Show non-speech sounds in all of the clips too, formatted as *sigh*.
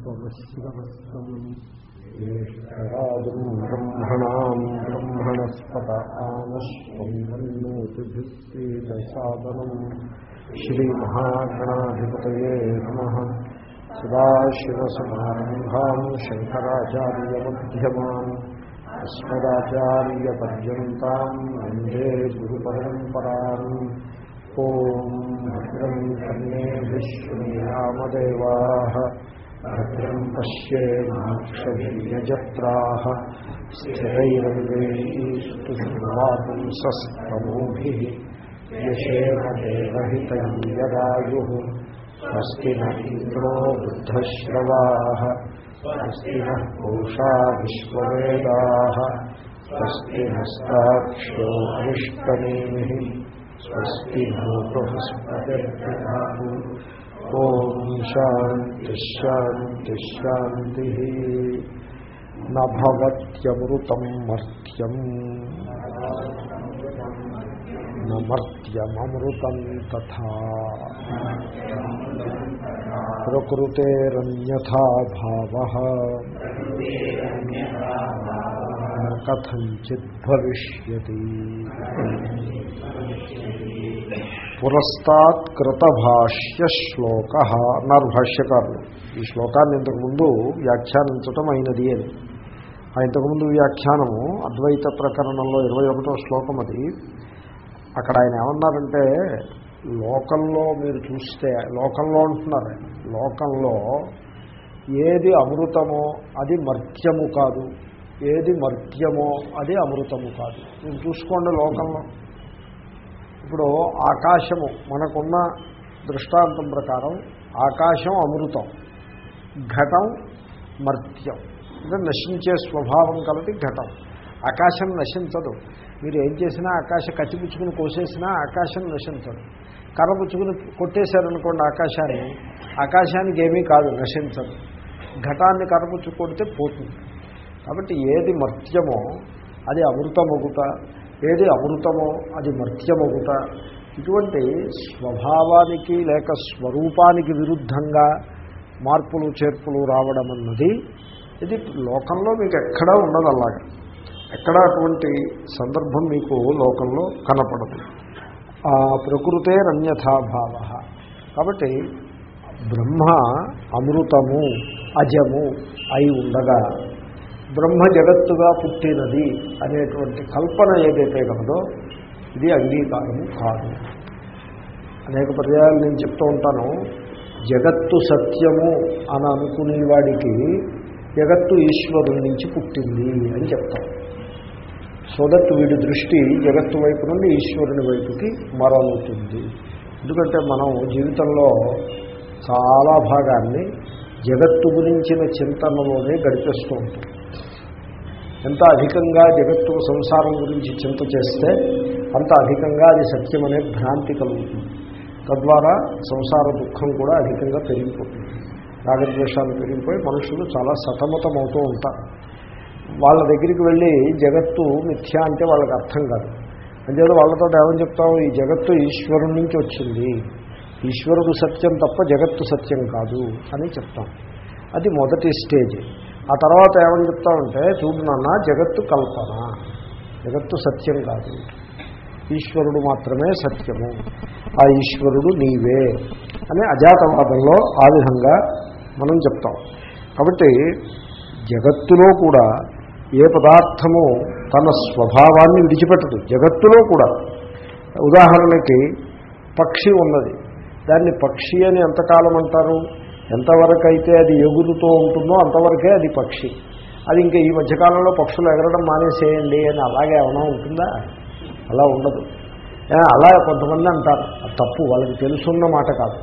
उपमश्रवस्तम् ज्येष्ठराजम् ब्रह्मणाम् ब्रह्मणस्पत आनश्वन्नोतिभिस्तेदसादनम् श्रीमहागणाधिपतये नमः सदाशिवसमारम्भाम् शङ्कराचार्यमध्यमाम् अस्मदाचार्यपर्यन्ताम् वन्दे गुरुपरम्पराम् ॐ भद्रम् कर्णे विश्वनीरामदेवाः भद्रम् पश्येमाक्षभिर्यजत्राः स्थिरैरङ्गैस्तुष्वापुंसस्तमूभिः यशेमदेवहितम् यदायुः स्वस्ति न इन्द्रो वृद्धश्रवाः स्वस्ति स्वस्ति स्वस्ति ఓం శాంతి శాంతి శాంతి నభవత్యమృతం మర్త్యం నమర్త్యమృతం తథా ప్రకృతేరన్యథాభావ కథంచిద్భవిష్యతి పురస్తాత్ కృతభాష్య శ్లోక అన్నారు భాష్యకారులు ఈ శ్లోకాన్ని ఇంతకుముందు వ్యాఖ్యానించటం అయినది అని. ఆ ఇంతకుముందు వ్యాఖ్యానము అద్వైత ప్రకరణంలో ఇరవై ఒకటో శ్లోకం అది. అక్కడ ఆయన ఏమన్నారంటే లోకంలో మీరు చూస్తే లోకంలో అంటున్నారు లోకంలో ఏది అమృతమో అది మర్త్యము కాదు. ఏది మర్త్యమో అది అమృతము కాదు. మీరు చూసుకోండి లోకంలో. ఇప్పుడు ఆకాశము మనకున్న దృష్టాంతం ప్రకారం ఆకాశం అమృతం ఘటం మర్త్యం. అంటే నశించే స్వభావం కలది ఘటం. ఆకాశం నశించదు. మీరు ఏం చేసినా ఆకాశ కచ్చిపుచ్చుకుని కోసేసినా ఆకాశం నశించదు. కర్రపుచ్చుకుని కొట్టేశారనుకోండి ఆకాశాన్ని ఆకాశానికి ఏమీ కాదు నశించదు. ఘటాన్ని కర్రపుచ్చు కొడితే పోతుంది. కాబట్టి ఏది మర్త్యమో అది అమృతమగుట ఏది అమృతమో అది మర్త్యమగుట. ఇటువంటి స్వభావానికి లేక స్వరూపానికి విరుద్ధంగా మార్పులు చేర్పులు రావడం అన్నది ఇది లోకంలో మీకు ఎక్కడా ఉండదు అలాగా. ఎక్కడా అటువంటి సందర్భం మీకు లోకంలో కనపడదు. ఆ ప్రకృతే రన్యథాభావ కాబట్టి బ్రహ్మ అమృతము అజము అయి ఉండగా బ్రహ్మ జగత్తుగా పుట్టినది అనేటువంటి కల్పన ఏదైతే కలదో ఇది అంగీకారము కాదు. అనేక పర్యాయాలు నేను చెప్తూ ఉంటాను. జగత్తు సత్యము అని అనుకునేవాడికి జగత్తు ఈశ్వరుడి నుంచి పుట్టింది అని చెప్తాం. సో దట్ వీడి దృష్టి జగత్తు వైపు నుండి ఈశ్వరుని వైపుకి మరలుతుంది. ఎందుకంటే మనం జీవితంలో చాలా భాగాన్ని జగత్తు గురించిన చింతనలోనే గడిపేస్తూ ఉంటుంది. ఎంత అధికంగా జగత్తు సంసారం గురించి చింత చేస్తే అంత అధికంగా అది సత్యమనే భ్రాంతి కలుగుతుంది. తద్వారా సంసార దుఃఖం కూడా అధికంగా పెరిగిపోతుంది. రాగద్వేషాలు పెరిగిపోయి మనుషులు చాలా సతమతమవుతూ ఉంటారు. వాళ్ళ దగ్గరికి వెళ్ళి జగత్తు మిథ్యా అంటే వాళ్ళకి అర్థం కాదు. అంచేది వాళ్ళతో ఏమని చెప్తావు? ఈ జగత్తు ఈశ్వరుడి నుంచి వచ్చింది. ఈశ్వరుడు సత్యం తప్ప జగత్తు సత్యం కాదు అని చెప్తాం. అది మొదటి స్టేజ్. ఆ తర్వాత ఏమని చెప్తామంటే చూడు నాన్న జగత్తు కల్పన. జగత్తు సత్యం కాదు. ఈశ్వరుడు మాత్రమే సత్యము. ఆ ఈశ్వరుడు నీవే అని అజాతవాదంలో ఆ విధంగా మనం చెప్తాం. కాబట్టి జగత్తులో కూడా ఏ పదార్థము తన స్వభావాన్ని విడిచిపెట్టదు. జగత్తులో కూడా. ఉదాహరణకి పక్షి ఉన్నది. దాన్ని పక్షి అని ఎంతకాలం అంటారు? ఎంతవరకు అయితే అది ఎగురుతూ ఉంటుందో అంతవరకే అది పక్షి. అది ఇంకా ఈ మధ్యకాలంలో పక్షులు ఎగరడం మానేసేయండి అని అలాగే ఏమైనా ఉంటుందా? అలా ఉండదు. అలా కొంతమంది అంటారు. తప్పు వాళ్ళకి తెలుసున్న మాట కాదు.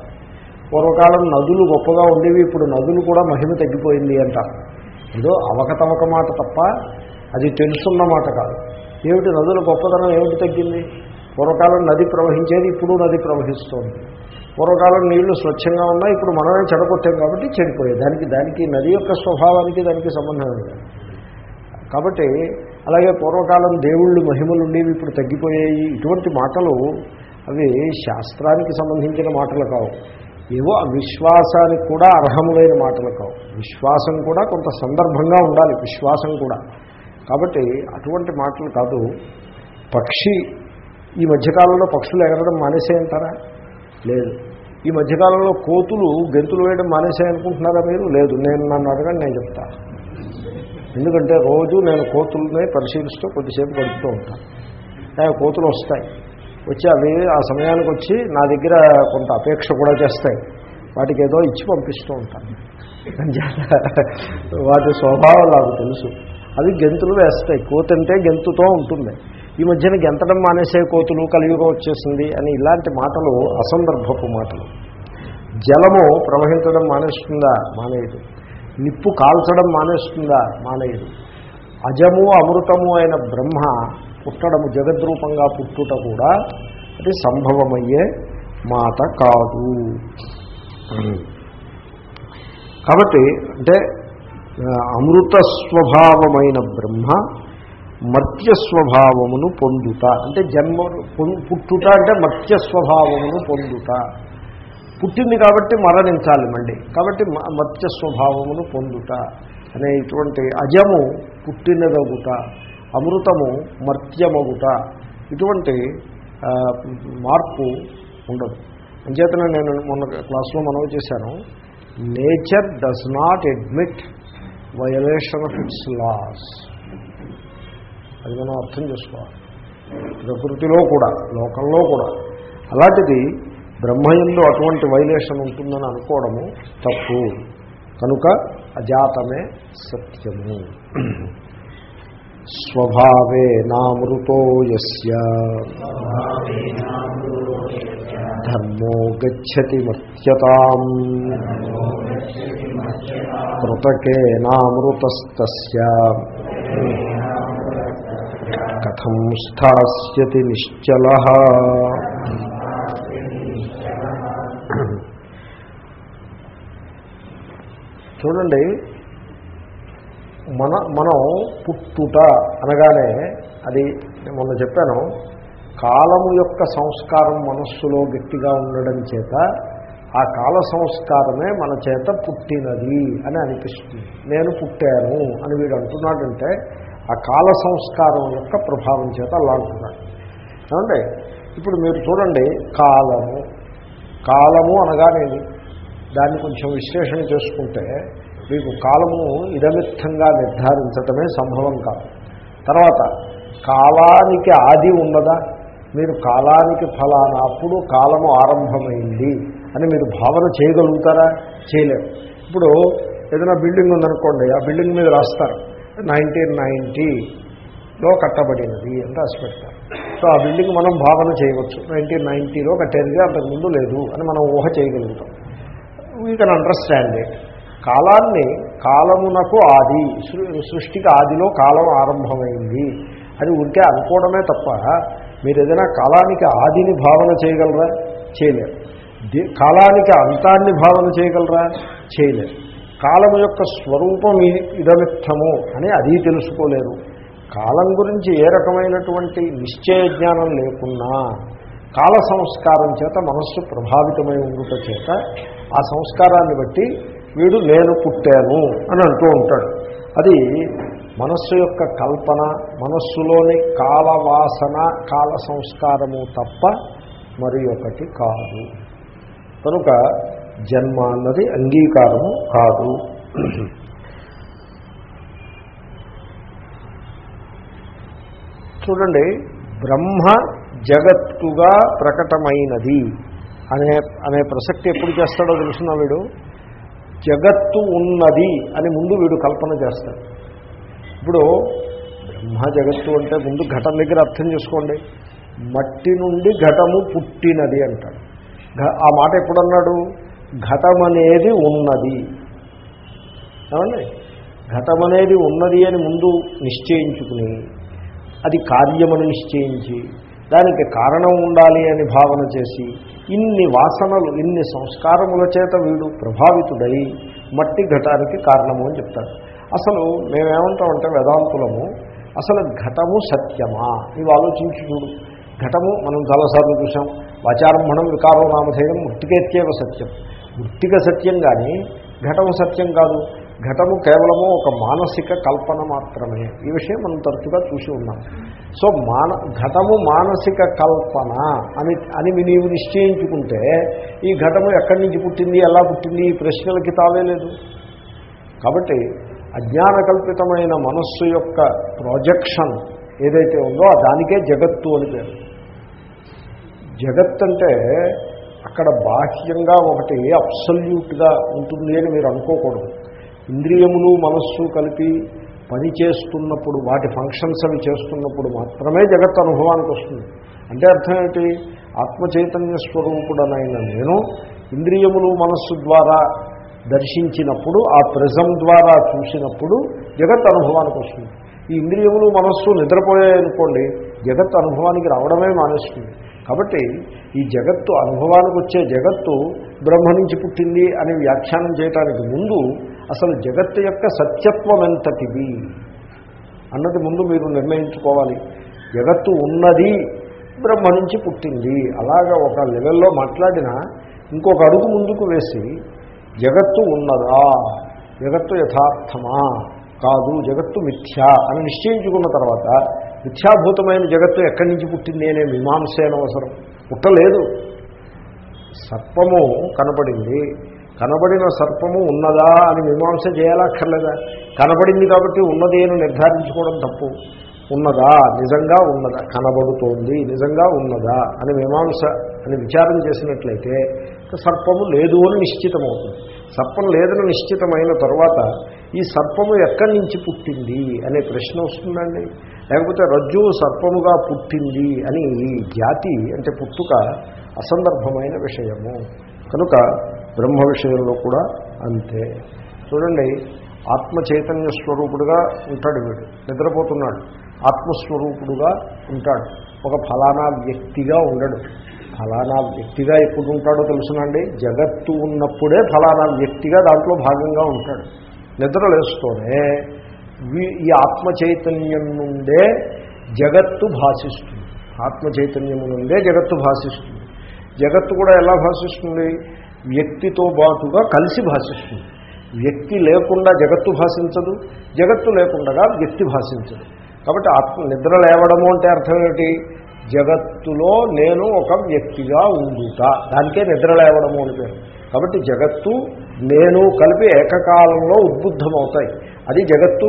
పూర్వకాలం నదులు గొప్పగా ఉండేవి ఇప్పుడు నదులు కూడా మహిమ తగ్గిపోయింది అంటారు. ఏదో అవకతవక మాట తప్ప అది తెలుసున్న మాట కాదు. ఏమిటి నదుల గొప్పతనం ఏమిటి తగ్గింది? పూర్వకాలం నది ప్రవహించేది ఇప్పుడు నది ప్రవహిస్తోంది. పూర్వకాలం నీళ్ళు స్వచ్ఛంగా ఉన్నాయి ఇప్పుడు మనమే చెడగొట్టాం కాబట్టి చెడిపోయాయి. దానికి దానికి నది యొక్క స్వభావానికి దానికి సంబంధం లేదు. కాబట్టి అలాగే పూర్వకాలం దేవుళ్ళు మహిమలు ఉండేవి ఇప్పుడు తగ్గిపోయాయి. ఇటువంటి మాటలు అవి శాస్త్రానికి సంబంధించిన మాటలు కావు. ఏవో విశ్వాసానికి కూడా అర్హములైన మాటలు కావు. విశ్వాసం కూడా కొంత సందర్భంగా ఉండాలి విశ్వాసం కూడా. కాబట్టి అటువంటి మాటలు కాదు. పక్షి ఈ మధ్యకాలంలో పక్షులు ఎగరడం మానేసేయంటారా? లేదు. ఈ మధ్యకాలంలో కోతులు గెంతులు వేయడం మానేసాయనుకుంటున్నారా మీరు? లేదు నేను నన్ను అడగండి నేను చెప్తా. ఎందుకంటే రోజు నేను కోతుల్ని పరిశీలిస్తూ కొద్దిసేపు గడుపుతూ ఉంటాను కోతులు వస్తాయి. వచ్చి అవి ఆ సమయానికి వచ్చి నా దగ్గర కొంత అపేక్ష కూడా చేస్తాయి. వాటికి ఏదో ఇచ్చి పంపిస్తూ ఉంటాను వాటి స్వభావం నాకు తెలుసు. అవి గెంతులు వేస్తాయి. కోతంటే గెంతుతో ఉంటుంది. ఈ మధ్యన గెంతడం మానేసే కోతులు కలియుగం వచ్చేసింది అని ఇలాంటి మాటలు అసందర్భపు మాటలు. జలము ప్రవహించడం మానేస్తుందా? మానేయదు. నిప్పు కాల్చడం మానేస్తుందా? మానేయదు. అజము అమృతము అయిన బ్రహ్మ పుట్టడము జగద్రూపంగా పుట్టుట కూడా అది సంభవమయ్యే మాట కాదు. కాబట్టి అంటే అమృత స్వభావమైన బ్రహ్మ మర్త్యస్వభావమును పొందుట. అంటే జన్మ పుట్టుట అంటే మర్త్యస్వభావమును పొందుట. పుట్టింది కాబట్టి మరణించాలి మళ్ళీ. కాబట్టి మ- స్వభావమును పొందుట అనే ఇటువంటి అజము పుట్టినదగుట అమృతము మర్త్యమగుట ఇటువంటి మార్పు ఉండదు. అంచేతనే నేను మొన్న క్లాస్లో మనవి చేశాను nature does not admit violation of its laws. అది మనం అర్థం చేసుకోవాలి. ప్రకృతిలో కూడా లోకంలో కూడా. అలాంటిది బ్రహ్మయంలో అటువంటి వైలేషన్ ఉంటుందని అనుకోవడము తప్పు. కనుక అజాతమే సత్యము. స్వభావే నామృతో యస్య. ధర్మో గచ్చతి మర్త్యతాం. కృతకే నామృతస్త కథం స్థాస్యతి నిశ్చల. చూడండి మన మనం పుట్టుట అనగానే అది మొన్న చెప్పాను కాలము యొక్క సంస్కారం మనస్సులో గట్టిగా ఉండడం చేత ఆ కాల సంస్కారమే మన చేత పుట్టినది అని అనిపిస్తుంది. నేను పుట్టాను అని వీడు అంటున్నాడంటే ఆ కాల సంస్కారం యొక్క ప్రభావం చేత అలా అంటున్నాడు. ఏమంటే ఇప్పుడు మీరు చూడండి కాలము. కాలము అనగానేది దాన్ని కొంచెం విశ్లేషణ చేసుకుంటే మీకు కాలము ఇదమిత్తంగా నిర్ధారించటమే సంభవం కాదు. తర్వాత కాలానికి ఆది ఉన్నదా? మీరు కాలానికి ఫలానా అప్పుడు కాలము ఆరంభమైంది అని మీరు భావన చేయగలుగుతారా? చేయలేరు. ఇప్పుడు ఏదైనా బిల్డింగ్ ఉందనుకోండి ఆ బిల్డింగ్ మీద రాస్తారు. నైన్టీన్ నైంటీలో కట్టబడినది అని రాసి పెడతారు సో ఆ బిల్డింగ్ మనం భావన చేయవచ్చు. నైన్టీన్ నైంటీలో కట్టేది అంతకుముందు లేదు అని మనం ఊహ చేయగలుగుతాం. వీ కెన్ అండర్స్టాండ్ ఇట్ కాలాన్ని కాలమునకు ఆది సృ- సృష్టికి ఆదిలో కాలం ఆరంభమైంది అని ఉంటే అనుకోవడమే తప్ప మీరు ఏదైనా కాలానికి ఆదిని భావన చేయగలరా? చేయలేరు. కాలానికి అంతాన్ని భావన చేయగలరా? చేయలేరు. కాలం యొక్క స్వరూపం ఇదమిత్తము అని అది తెలుసుకోలేరు. కాలం గురించి ఏ రకమైనటువంటి నిశ్చయ జ్ఞానం లేకున్నా కాల సంస్కారం చేత మనస్సు ప్రభావితమై ఉండుట చేత ఆ సంస్కారాన్ని బట్టి వీడు నేను పుట్టాను అని అంటూ ఉంటాడు. అది మనస్సు యొక్క కల్పన మనస్సులోని కాలవాసన కాల సంస్కారము తప్ప మరి ఒకటి కాదు. కనుక జన్మ అన్నది అంగీకారము కాదు. చూడండి బ్రహ్మ జగత్తుగా ప్రకటమైనది అనే అనే ప్రసక్తి ఎప్పుడు చేస్తాడో తెలుసున్నా వీడు? జగత్తు ఉన్నది అని ముందు వీడు కల్పన చేస్తాడు. ఇప్పుడు బ్రహ్మ జగత్తు అంటే ముందు ఘటం దగ్గర అర్థం చేసుకోండి. మట్టి నుండి ఘటము పుట్టినది అంటాడు. ఆ మాట ఎప్పుడన్నాడు? ఘటం అనేది ఉన్నది. ఏమండి? ఘటం అనేది ఉన్నది అని ముందు నిశ్చయించుకుని అది కార్యమని నిశ్చయించి దానికి కారణం ఉండాలి అని భావన చేసి ఇన్ని వాసనలు ఇన్ని సంస్కారముల చేత వీడు ప్రభావితుడై మట్టి ఘటానికి కారణము అని చెప్తాడు అసలు మేమేమంటామంటే వేదాంతులము అసలు ఘటము సత్యమా? నీవు ఆలోచించి చూడు. ఘటము మనం చాలాసార్లు చూసాం వాచారంభణం వికారో నామధేయం మృతికేత్యేవ సత్యం. వృత్తిక సత్యం కానీ ఘటము సత్యం కాదు. ఘటము కేవలము ఒక మానసిక కల్పన మాత్రమే. ఈ విషయం మనం తరచుగా చూసి ఉన్నాం. సో మాన ఘటము మానసిక కల్పన అని అని నీవు నిశ్చయించుకుంటే ఈ ఘటము ఎక్కడి నుంచి పుట్టింది ఎలా పుట్టింది ఈ ప్రశ్నలకి తావేలేదు కాబట్టి అజ్ఞాన కల్పితమైన మనస్సు యొక్క ప్రాజెక్షన్ ఏదైతే ఉందో దానికే జగత్తు అని పేరు. జగత్ అంటే అక్కడ బాహ్యంగా ఒకటి అబ్సల్యూట్గా ఉంటుంది అని మీరు అనుకోకూడదు. ఇంద్రియములు మనస్సు కలిపి పని చేస్తున్నప్పుడు వాటి ఫంక్షన్స్ అవి చేస్తున్నప్పుడు మాత్రమే జగత్ అనుభవానికి వస్తుంది. అంటే అర్థం ఏంటి? ఆత్మచైతన్య స్వరూపుడనైన నేను ఇంద్రియములు మనస్సు ద్వారా దర్శించినప్పుడు ఆ ప్రిజం ద్వారా చూసినప్పుడు జగత్ అనుభవానికి వస్తుంది. ఈ ఇంద్రియములు మనస్సు నిద్రపోయాయనుకోండి జగత్ అనుభవానికి రావడమే మానేస్తుంది. కాబట్టి ఈ జగత్తు అనుభవానికి వచ్చే జగత్తు బ్రహ్మ నుంచి పుట్టింది అని వ్యాఖ్యానం చేయడానికి ముందు అసలు జగత్తు యొక్క సత్యత్వం ఎంతటిది అన్నది ముందు మీరు నిర్ణయించుకోవాలి. జగత్తు ఉన్నది బ్రహ్మ నుంచి పుట్టింది. అలాగా ఒక లెవెల్లో మాట్లాడినా ఇంకొక అడుగు ముందుకు వేసి జగత్తు ఉన్నదా? జగత్తు యథార్థమా? కాదు జగత్తు మిథ్యా అని నిశ్చయించుకున్న తర్వాత మిథ్యాభూతమైన జగత్తు ఎక్కడి నుంచి పుట్టింది అనే మీమాంసే అవసరం. పుట్టలేదు. సర్పము కనపడింది కనబడిన సర్పము ఉన్నదా అని మీమాంస చేయాలక్కర్లేదా? కనబడింది కాబట్టి ఉన్నది అని నిర్ధారించుకోవడం తప్పు. ఉన్నదా? నిజంగా ఉన్నదా? కనబడుతోంది. నిజంగా ఉన్నదా? అని మీమాంస అని విచారం చేసినట్లయితే సర్పము లేదు అని నిశ్చితమవుతుంది. సర్పం లేదని నిశ్చితమైన తర్వాత ఈ సర్పము ఎక్కడి నుంచి పుట్టింది అనే ప్రశ్న వస్తుందండి. లేకపోతే రజ్జువు సర్పముగా పుట్టింది అని ఈ జాతి అంటే పుట్టుక అసందర్భమైన విషయము. కనుక బ్రహ్మ విషయంలో కూడా అంతే. చూడండి ఆత్మ చైతన్య స్వరూపుడుగా ఉంటాడు వీడు. నిద్రపోతున్నాడు. ఆత్మస్వరూపుడుగా ఉంటాడు. ఒక ఫలానా వ్యక్తిగా ఉండడు. ఫలానా వ్యక్తిగా ఎప్పుడు ఉంటాడో తెలుసునండి జగత్తు ఉన్నప్పుడే ఫలానా వ్యక్తిగా దాంట్లో భాగంగా ఉంటాడు. నిద్రలేస్తూనే ఈ ఆత్మ చైతన్యం నుండే జగత్తు భాషిస్తుంది. ఆత్మ చైతన్యము నుండే జగత్తు భాషిస్తుంది. జగత్తు కూడా ఎలా భాషిస్తుంది? వ్యక్తితో పాటుగా కలిసి భాషిస్తుంది. వ్యక్తి లేకుండా జగత్తు భాషించదు జగత్తు లేకుండా వ్యక్తి భాషించదు. కాబట్టి ఆత్మ నిద్ర లేవడము అంటే అర్థం ఏమిటి? జగత్తులో నేను ఒక వ్యక్తిగా ఉండుట. దానికే నిద్ర లేవడము అని పేరు. కాబట్టి జగత్తు నేను కలిపి ఏకకాలంలో ఉద్బుద్ధమవుతాయి. అది జగత్తు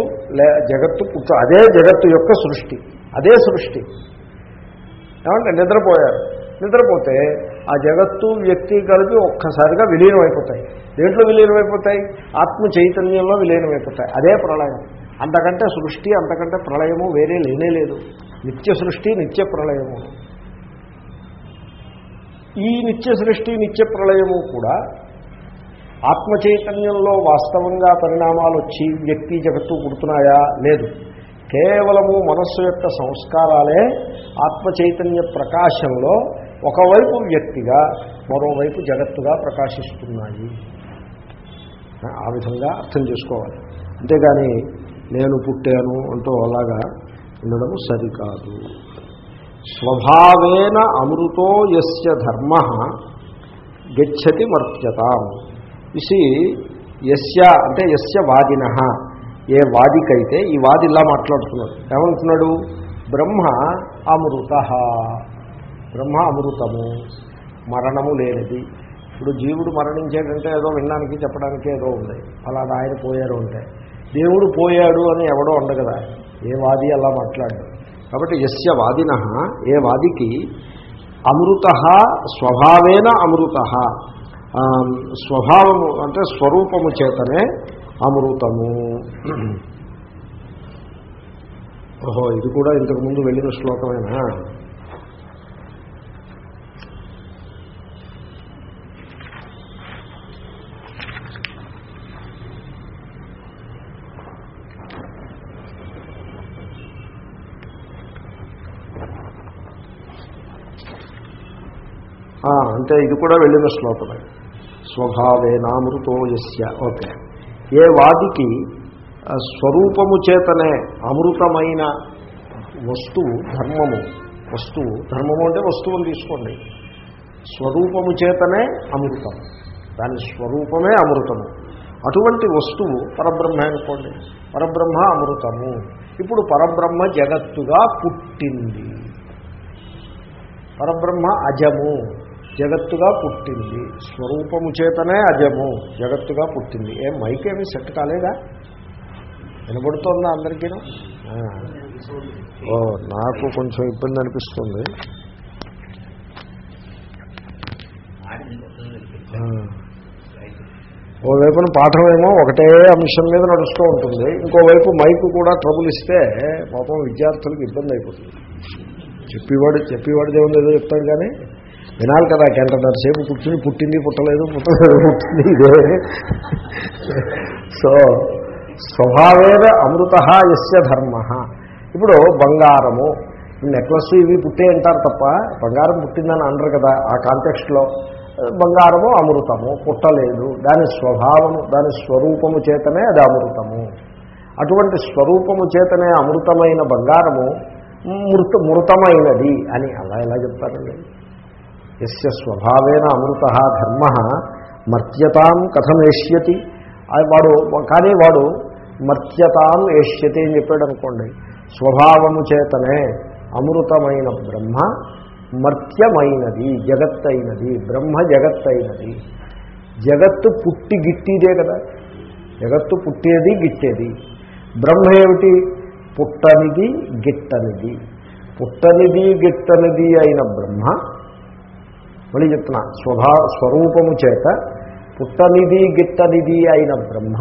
జగత్తు పుట్ట అదే జగత్తు యొక్క సృష్టి అదే సృష్టి. ఏమంటే నిద్రపోయారు. నిద్రపోతే ఆ జగత్తు వ్యక్తి కలిపి ఒక్కసారిగా విలీనమైపోతాయి. దేంట్లో విలీనమైపోతాయి? ఆత్మ చైతన్యంలో విలీనమైపోతాయి. అదే ప్రళయం. అంతకంటే సృష్టి అంతకంటే ప్రళయము వేరే లేనే లేదు. నిత్య సృష్టి నిత్య ప్రళయము. ఈ నిత్య సృష్టి నిత్య ప్రళయము కూడా ఆత్మ చైతన్యంలో వాస్తవంగా పరిణామాలు వచ్చి వ్యక్తి జగత్తు పుడుతున్నాయా? లేదు. కేవలము మనస్సు యొక్క సంస్కారాలే ఆత్మ చైతన్య ప్రకాశంలో ఒకవైపు వ్యక్తిగా మరోవైపు జగత్తుగా ప్రకాశిస్తున్నాయి. ఆ విధంగా అర్థం చేసుకోవాలి. అంతేగాని నేను పుట్టాను అంటూ అలాగా ఉండడం సరికాదు. స్వభావేన అమృతో యస్య ధర్మ గచ్చతి మర్త్యతాం. ఇసి ఎస్య అంటే ఎస్య వాదిన. ఏ వాదికైతే ఈ వాది ఇలా మాట్లాడుతున్నాడు. ఏమంటున్నాడు బ్రహ్మ అమృత. బ్రహ్మ అమృతము. మరణము లేనిది. ఇప్పుడు జీవుడు మరణించాడంటే ఏదో వినడానికి చెప్పడానికి ఏదో ఉంది. అలాగా ఆయన పోయారు అంటే. దేవుడు పోయాడు అని ఎవడో ఉండగదా ఏ వాది అలా మాట్లాడు కాబట్టి ఎస్య వాదిన ఏ వాదికి అమృత స్వభావేన అమృత. స్వభావము అంటే స్వరూపము చేతనే అమృతము. ఓహో ఇది కూడా ఇంతకుముందు వెళ్ళిన శ్లోకమేనా? అంటే ఇది కూడా వెళ్ళిన శ్లోకమే. స్వభావేనామృతో యస్య. ఓకే. ఏ వాదికి స్వరూపము చేతనే అమృతమైన వస్తువు ధర్మము వస్తువు ధర్మము అంటే వస్తువుని తీసుకోండి. స్వరూపము చేతనే అమృతం. దాని స్వరూపమే అమృతము. అటువంటి వస్తువు పరబ్రహ్మ అనుకోండి. పరబ్రహ్మ అమృతము. ఇప్పుడు పరబ్రహ్మ జగత్తుగా పుట్టింది. పరబ్రహ్మ అజము. జగత్తుగా పుట్టింది. స్వరూపము చేతనే అజము జగత్తుగా పుట్టింది. ఏం మైకేమి సెట్ కాలేదా? వినబడుతోందా అందరికీ ఓ నాకు కొంచెం ఇబ్బంది అనిపిస్తుంది. ఓవైపున పాఠం పాఠమేమో ఒకటే అంశం మీద నడుస్తూ ఉంటుంది. ఇంకోవైపు మైకు కూడా ట్రబుల్ ఇస్తే పాపం విద్యార్థులకు ఇబ్బంది అయిపోతుంది. చెప్పేవాడు చెప్పేవాడిదే దేవుడు ఏదో చెప్తాడు కానీ వినాలి కదా గంటన్నర సేపు కూర్చుని పుట్టింది పుట్టలేదు పుట్టలేదు పుట్టింది ఇదే. సో స్వభావేన అమృత యస్య ధర్మ. ఇప్పుడు బంగారము నెక్లెస్ ఇవి పుట్టే అంటారు తప్ప బంగారం పుట్టిందని అనరు కదా ఆ కాంటెక్స్ట్లో. బంగారము అమృతము పుట్టలేదు దాని స్వభావము దాని స్వరూపము చేతనే అది అమృతము. అటువంటి స్వరూపము చేతనే అమృతమైన బంగారము మృత మృతమైనది అని అలా ఎలా చెప్తారండి? ఎస్య స్వభావేన అమృత ధర్మ మర్త్యతాం కథమేష్యతి. వాడు కానీ వాడు మర్త్యతాం ఏష్యతి అని చెప్పాడు అనుకోండి స్వభావము చేతనే అమృతమైన బ్రహ్మ మర్త్యమైనది జగత్తైనది బ్రహ్మ జగత్తైనది. జగత్తు పుట్టి గిట్టిదే కదా. జగత్తు పుట్టేది గిట్టేది. బ్రహ్మ ఏమిటి? పుట్టనిది గిట్టనిది. పుట్టనిది గిట్టనిది అయిన బ్రహ్మ మళ్ళీ చెప్తున్నా స్వభా స్వరూపము చేత పుట్టనిది గిట్టనిది అయిన బ్రహ్మ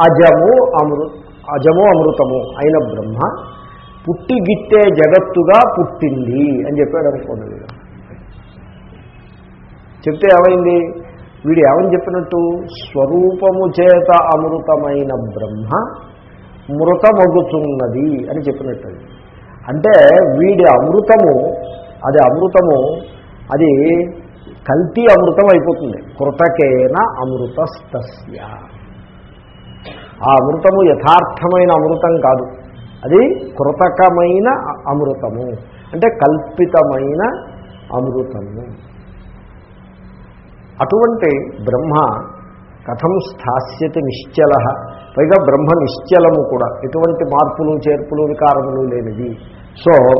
అజము అమృ అజము అమృతము అయిన బ్రహ్మ పుట్టి గిట్టే జగత్తుగా పుట్టింది అని చెప్పాడు అనుకోండి వీడు. చెప్తే ఏమైంది? వీడు ఏమని చెప్పినట్టు? స్వరూపము చేత అమృతమైన బ్రహ్మ మృతమగుతున్నది అని చెప్పినట్టు. అంటే వీడి అమృతము అది అమృతము అది కల్తీ అమృతం అయిపోతుంది. కృతకేన అమృతస్తస్య. ఆ అమృతము యథార్థమైన అమృతం కాదు. అది కృతకమైన అమృతము. అంటే కల్పితమైన అమృతము. అటువంటి బ్రహ్మ కథం స్థాస్యతి నిశ్చల. పైగా బ్రహ్మ నిశ్చలము కూడా. ఎటువంటి మార్పులు చేర్పులు వికారములు లేనిది. సో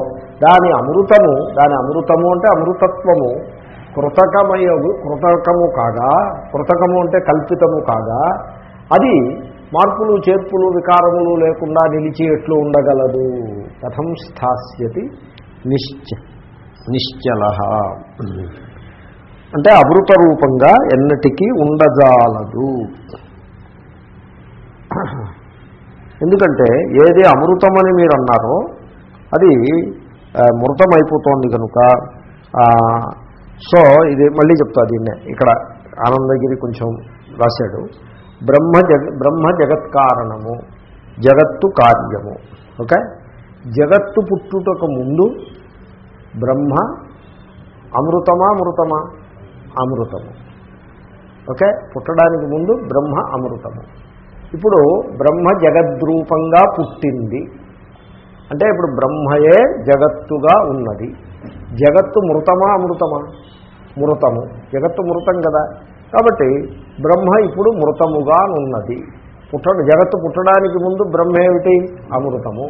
దాని అమృతము దాని అమృతము అంటే అమృతత్వము. కృతకమయ కృతకము కాగా కృతకము అంటే కల్పితము కాగా అది మార్పులు చేర్పులు వికారములు లేకుండా నిలిచి ఎట్లు ఉండగలదు? కథం స్థాస్యతి నిశ్చ నిశ్చల. అంటే అమృత రూపంగా ఎన్నటికీ ఉండజాలదు ఎందుకంటే ఏది అమృతమని మీరు అన్నారో అది మృతమైపోతోంది కనుక సో ఇది మళ్ళీ చెప్తా దీన్నే. ఇక్కడ ఆనందగిరి కొంచెం రాశాడు. బ్రహ్మ జగ బ్రహ్మ జగత్కారణము జగత్తు కార్యము. ఓకే? జగత్తు పుట్టుటకు ముందు బ్రహ్మ అమృతమా అమృతమా? అమృతము. ఓకే? పుట్టడానికి ముందు బ్రహ్మ అమృతము. ఇప్పుడు బ్రహ్మ జగద్రూపంగా పుట్టింది. అంటే ఇప్పుడు బ్రహ్మయే జగత్తుగా ఉన్నది. జగత్తు మృతమా అమృతమా? మృతము. జగత్తు మృతం కదా. కాబట్టి బ్రహ్మ ఇప్పుడు మృతముగా ఉన్నది పుట్ట జగత్తు పుట్టడానికి ముందు బ్రహ్మ ఏమిటి? అమృతము.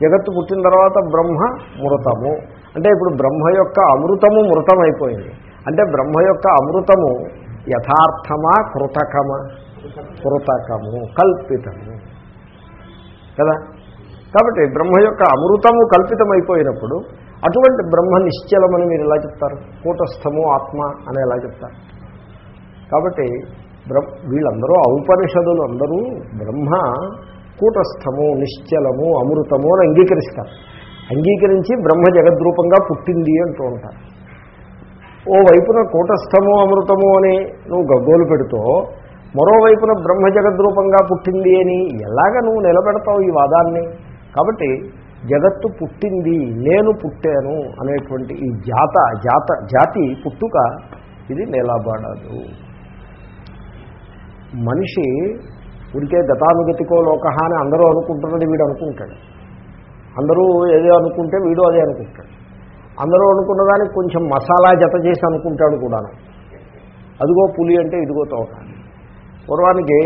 జగత్తు పుట్టిన తర్వాత బ్రహ్మ మృతము. అంటే ఇప్పుడు బ్రహ్మ యొక్క అమృతము మృతమైపోయింది. అంటే బ్రహ్మ యొక్క అమృతము యథార్థమా కృతకమా? కృతకము కల్పితము. కదా? కాబట్టి బ్రహ్మ యొక్క అమృతము కల్పితమైపోయినప్పుడు అటువంటి బ్రహ్మ నిశ్చలమని మీరు ఎలా చెప్తారు? కూటస్థము ఆత్మ అని ఎలా చెప్తారు? కాబట్టి బ్రహ్మ వీళ్ళందరూ ఔపనిషదులు అందరూ బ్రహ్మ కూటస్థము నిశ్చలము అమృతము అని అంగీకరిస్తారు. అంగీకరించి బ్రహ్మ జగద్రూపంగా పుట్టింది అంటూ ఉంటారు. ఓ వైపున కూటస్థము అమృతము అని నువ్వు గగ్గోలు పెడుతూ మరోవైపున బ్రహ్మ జగద్రూపంగా పుట్టింది అని ఎలాగ నువ్వు నిలబెడతావు ఈ వాదాన్ని? కాబట్టి జగత్తు పుట్టింది నేను పుట్టాను అనేటువంటి ఈ జాత జాత జాతి పుట్టుక ఇది నిలబడదు మనిషి ఉడికే గతానుగతికో లోక అని అందరూ అనుకుంటున్నది వీడు అనుకుంటాడు. అందరూ ఏదో అనుకుంటే వీడు అదే అనుకుంటాడు. అందరూ అనుకున్న దానికి కొంచెం మసాలా జత చేసి అనుకుంటాడు కూడాను. అదిగో పులి అంటే ఇదిగో తోక. పూర్వానికి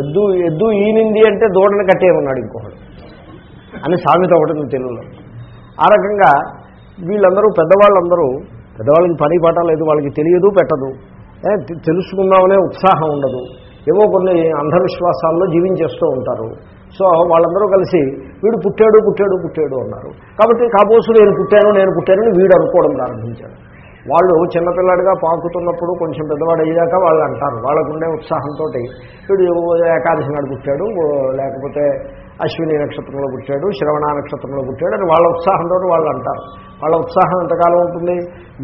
ఎద్దు ఎద్దు ఈనింది అంటే దూడని కట్టేయమన్నాడు ఇంకొకడు. అని సామెత ఒకటి తెలుగులో. ఆ రకంగా వీళ్ళందరూ పెద్దవాళ్ళందరూ పెద్దవాళ్ళకి పని పాట లేదు వాళ్ళకి తెలియదు పెట్టదు. తెలుసుకుందామనే ఉత్సాహం ఉండదు. ఏవో కొన్ని అంధవిశ్వాసాల్లో జీవించేస్తూ ఉంటారు. సో వాళ్ళందరూ కలిసి వీడు పుట్టాడు పుట్టాడు పుట్టాడు అన్నారు. కాబట్టి కాబోసు నేను పుట్టాను నేను పుట్టానని వీడు అనుకోవడం ప్రారంభించాడు. వాళ్ళు చిన్నపిల్లాడిగా పాకుతున్నప్పుడు కొంచెం పెద్దవాడు అయ్యాక వాళ్ళు అంటారు. వాళ్ళకుండే ఉత్సాహంతో వీడు ఏకాదశి నాడు పుట్టాడు లేకపోతే అశ్విని నక్షత్రంలో పుట్టాడు శ్రవణ నక్షత్రంలో పుట్టాడు అని వాళ్ళ ఉత్సాహంతో వాళ్ళు అంటారు. వాళ్ళ ఉత్సాహం ఎంతకాలం ఉంటుంది?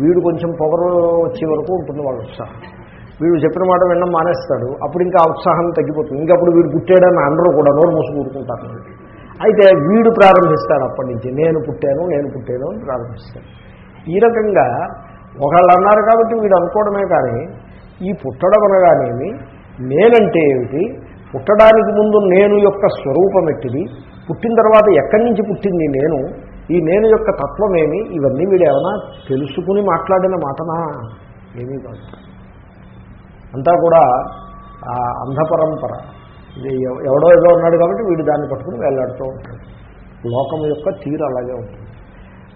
వీడు కొంచెం పొగరు వచ్చే వరకు ఉంటుంది వాళ్ళ ఉత్సాహం. వీడు చెప్పిన మాట వినడం మానేస్తాడు. అప్పుడు ఇంకా ఉత్సాహం తగ్గిపోతుంది. ఇంకప్పుడు వీడు పుట్టాడని అందరూ కూడా నోరు మూసి కూడుకుంటారు అయితే వీడు ప్రారంభిస్తాడు అప్పటి నుంచి. నేను పుట్టాను నేను పుట్టాను అని ప్రారంభిస్తాడు. ఈ రకంగా ఒకళ్ళు అన్నారు కాబట్టి వీడు అనుకోవడమే కానీ ఈ పుట్టడం అనగానేమి నేనంటే ఏమిటి? పుట్టడానికి ముందు నేను యొక్క స్వరూపం ఎట్టిది? పుట్టిన తర్వాత ఎక్కడి నుంచి పుట్టింది నేను? ఈ నేను యొక్క తత్వమేమి ఇవన్నీ వీడు ఏమైనా తెలుసుకుని మాట్లాడిన మాటనా? ఏమీ కాదు. అంతా కూడా అంధపరంపర. ఇది ఎవడో ఏదో ఉన్నాడు కాబట్టి వీడు దాన్ని పట్టుకుని వేలాడుతూ ఉంటాడు. లోకం యొక్క తీరు అలాగే ఉంటుంది.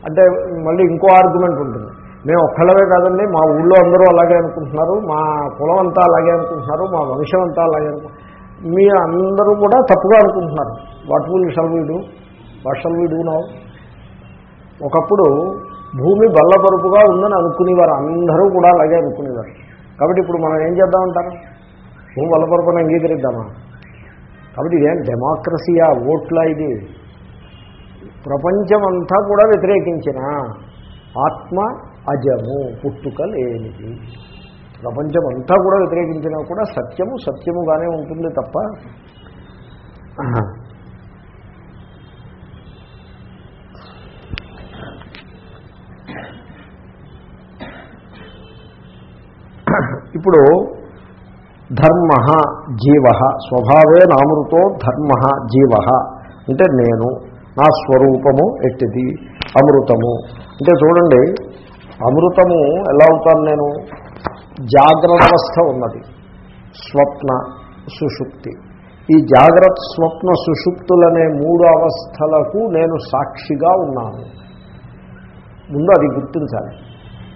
అంటే మళ్ళీ ఇంకో ఆర్గ్యుమెంట్ ఉంటుంది. మేము ఒక్కళ్ళవే కాదండి మా ఊళ్ళో అందరూ అలాగే అనుకుంటున్నారు మా కులం అంతా అలాగే అనుకుంటున్నారు మా వంశం అంతా అలాగే అనుకుంటున్నారు మీ అందరూ కూడా తప్పుగా అనుకుంటున్నారు. What will shall we do what shall we do now ఒకప్పుడు భూమి బల్లపరుపుగా ఉందని అనుకునేవారు అందరూ కూడా అలాగే అనుకునేవారు. కాబట్టి ఇప్పుడు మనం ఏం చేద్దామంటారు? భూమి బల్లపరుపుని అంగీకరిద్దామా? కాబట్టి ఇదేం డెమోక్రసీయా ఓట్లా ఇది? ప్రపంచమంతా కూడా వ్యతిరేకించిన ఆత్మ అజము పుట్టుక లేనిది. ప్రపంచం అంతా కూడా వ్యతిరేకించినా కూడా సత్యము సత్యముగానే ఉంటుంది తప్ప ఇప్పుడు ధర్మ జీవ స్వభావే నామృతో ధర్మ జీవ. అంటే నేను నా స్వరూపము ఎట్టిది? అమృతము. అంటే చూడండి అమృతము ఎలా అవుతాను నేను? జాగ్రత్త అవస్థ ఉన్నది. స్వప్న సుషుప్తి. ఈ జాగ్రత్త స్వప్న సుషుప్తులనే మూడు అవస్థలకు నేను సాక్షిగా ఉన్నాను. ముందు అది గుర్తించాలి.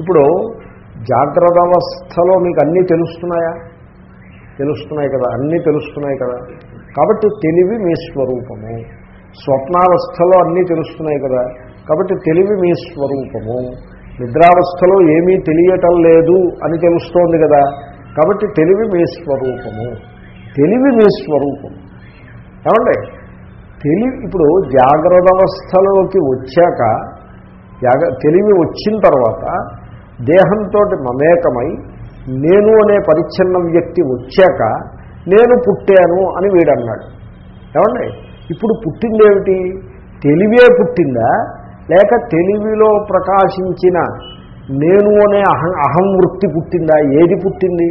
ఇప్పుడు జాగ్రత్త అవస్థలో మీకు అన్నీ తెలుస్తున్నాయా? తెలుస్తున్నాయి కదా అన్నీ తెలుస్తున్నాయి కదా. కాబట్టి తెలివి మీ స్వరూపము. స్వప్నావస్థలో అన్నీ తెలుస్తున్నాయి కదా. కాబట్టి తెలివి మీ స్వరూపము. నిద్రావస్థలో ఏమీ తెలియటం లేదు అని తెలుస్తోంది కదా. కాబట్టి తెలివి మీ స్వరూపము. తెలివి మీ స్వరూపం. ఏమండి? తెలివి ఇప్పుడు జాగ్రత్త అవస్థలోకి వచ్చాక జాగ తెలివి వచ్చిన తర్వాత దేహంతో మమేకమై నేను అనే పరిచ్ఛిన్న వ్యక్తి వచ్చాక నేను పుట్టాను అని వీడన్నాడు. ఏమండి? ఇప్పుడు పుట్టిందేమిటి? తెలివే పుట్టిందా? లేక తెలివిలో ప్రకాశించిన నేను అనే అహం అహం వృత్తి పుట్టిందా? ఏది పుట్టింది?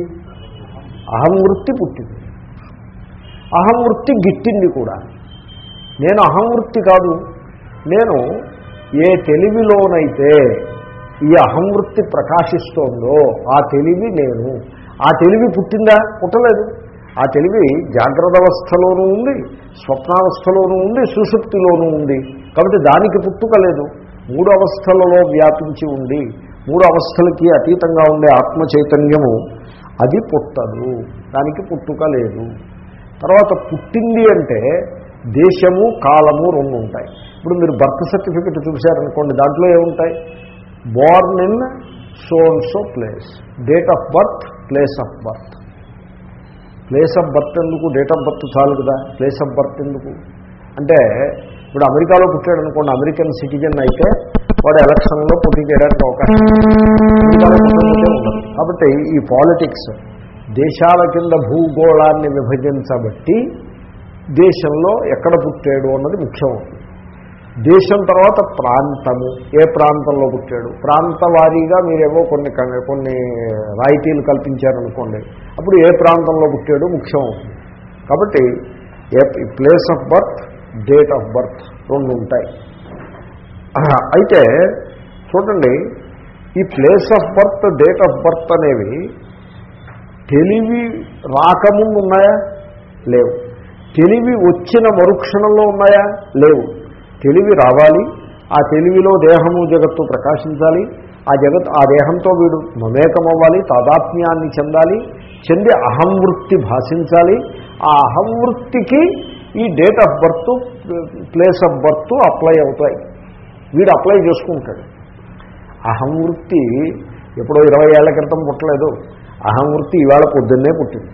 అహం వృత్తి పుట్టింది. అహం వృత్తి గిట్టింది కూడా. నేను అహం వృత్తి కాదు. నేను ఏ తెలివిలోనైతే ఈ అహం వృత్తి ప్రకాశిస్తోందో ఆ తెలివి నేను. ఆ తెలివి పుట్టిందా? పుట్టలేదు. ఆ తెలివి జాగ్రత్త అవస్థలోనూ ఉంది స్వప్నావస్థలోనూ ఉంది సుషుప్తిలోనూ ఉంది. కాబట్టి దానికి పుట్టుక లేదు. మూడు అవస్థలలో వ్యాపించి ఉండి మూడు అవస్థలకి అతీతంగా ఉండే ఆత్మ చైతన్యము అది పుట్టదు. దానికి పుట్టుక లేదు. తర్వాత పుట్టింది అంటే దేశము కాలము రెండు ఉంటాయి. ఇప్పుడు మీరు బర్త్ సర్టిఫికెట్ చూశారనుకోండి దాంట్లో ఏముంటాయి? Born in so and so so place date of birth place of birth place of birth ఎందుకు? డేట్ ఆఫ్ బర్త్ చాలు కదా? ప్లేస్ ఆఫ్ బర్త్ ఎందుకు? అంటే ఇప్పుడు అమెరికాలో పుట్టాడు అనుకోండి అమెరికన్ సిటిజన్ అయితే వాడు ఎలక్షన్లో పోటీ చేయడానికి అవకాశం ఉండదు. కాబట్టి ఈ పాలిటిక్స్ దేశాల కింద భూగోళాన్ని విభజించబట్టి దేశంలో ఎక్కడ పుట్టాడు అన్నది ముఖ్యం అవుతుంది. దేశం తర్వాత ప్రాంతము. ఏ ప్రాంతంలో పుట్టాడు? ప్రాంత వారీగా మీరేవో కొన్ని కొన్ని రాయితీలు కల్పించారనుకోండి. అప్పుడు ఏ ప్రాంతంలో పుట్టాడు? ముఖ్యం. అవుతుంది కాబట్టి ఏ place of birth date of birth రెండు ఉంటాయి. అయితే చూడండి ఈ place of birth date of birth అనేవి తెలివి రాకముందు ఉన్నాయా? లేవు. తెలివి వచ్చిన మరుక్షణంలో ఉన్నాయా? లేవు. తెలివి రావాలి ఆ తెలివిలో దేహము జగత్తు ప్రకాశించాలి ఆ జగత్ ఆ దేహంతో వీడు మమేకమవ్వాలి తాదాత్మ్యాన్ని చెందాలి చెంది అహంవృత్తి భాషించాలి. ఆ అహంవృత్తికి ఈ date of birth place of birth apply అవుతాయి. వీడు అప్లై చేసుకుంటాడు. అహంవృత్తి ఎప్పుడో ఇరవై ఏళ్ళ క్రితం పుట్టలేదు. అహంవృత్తి ఇవాళ పొద్దున్నే పుట్టింది.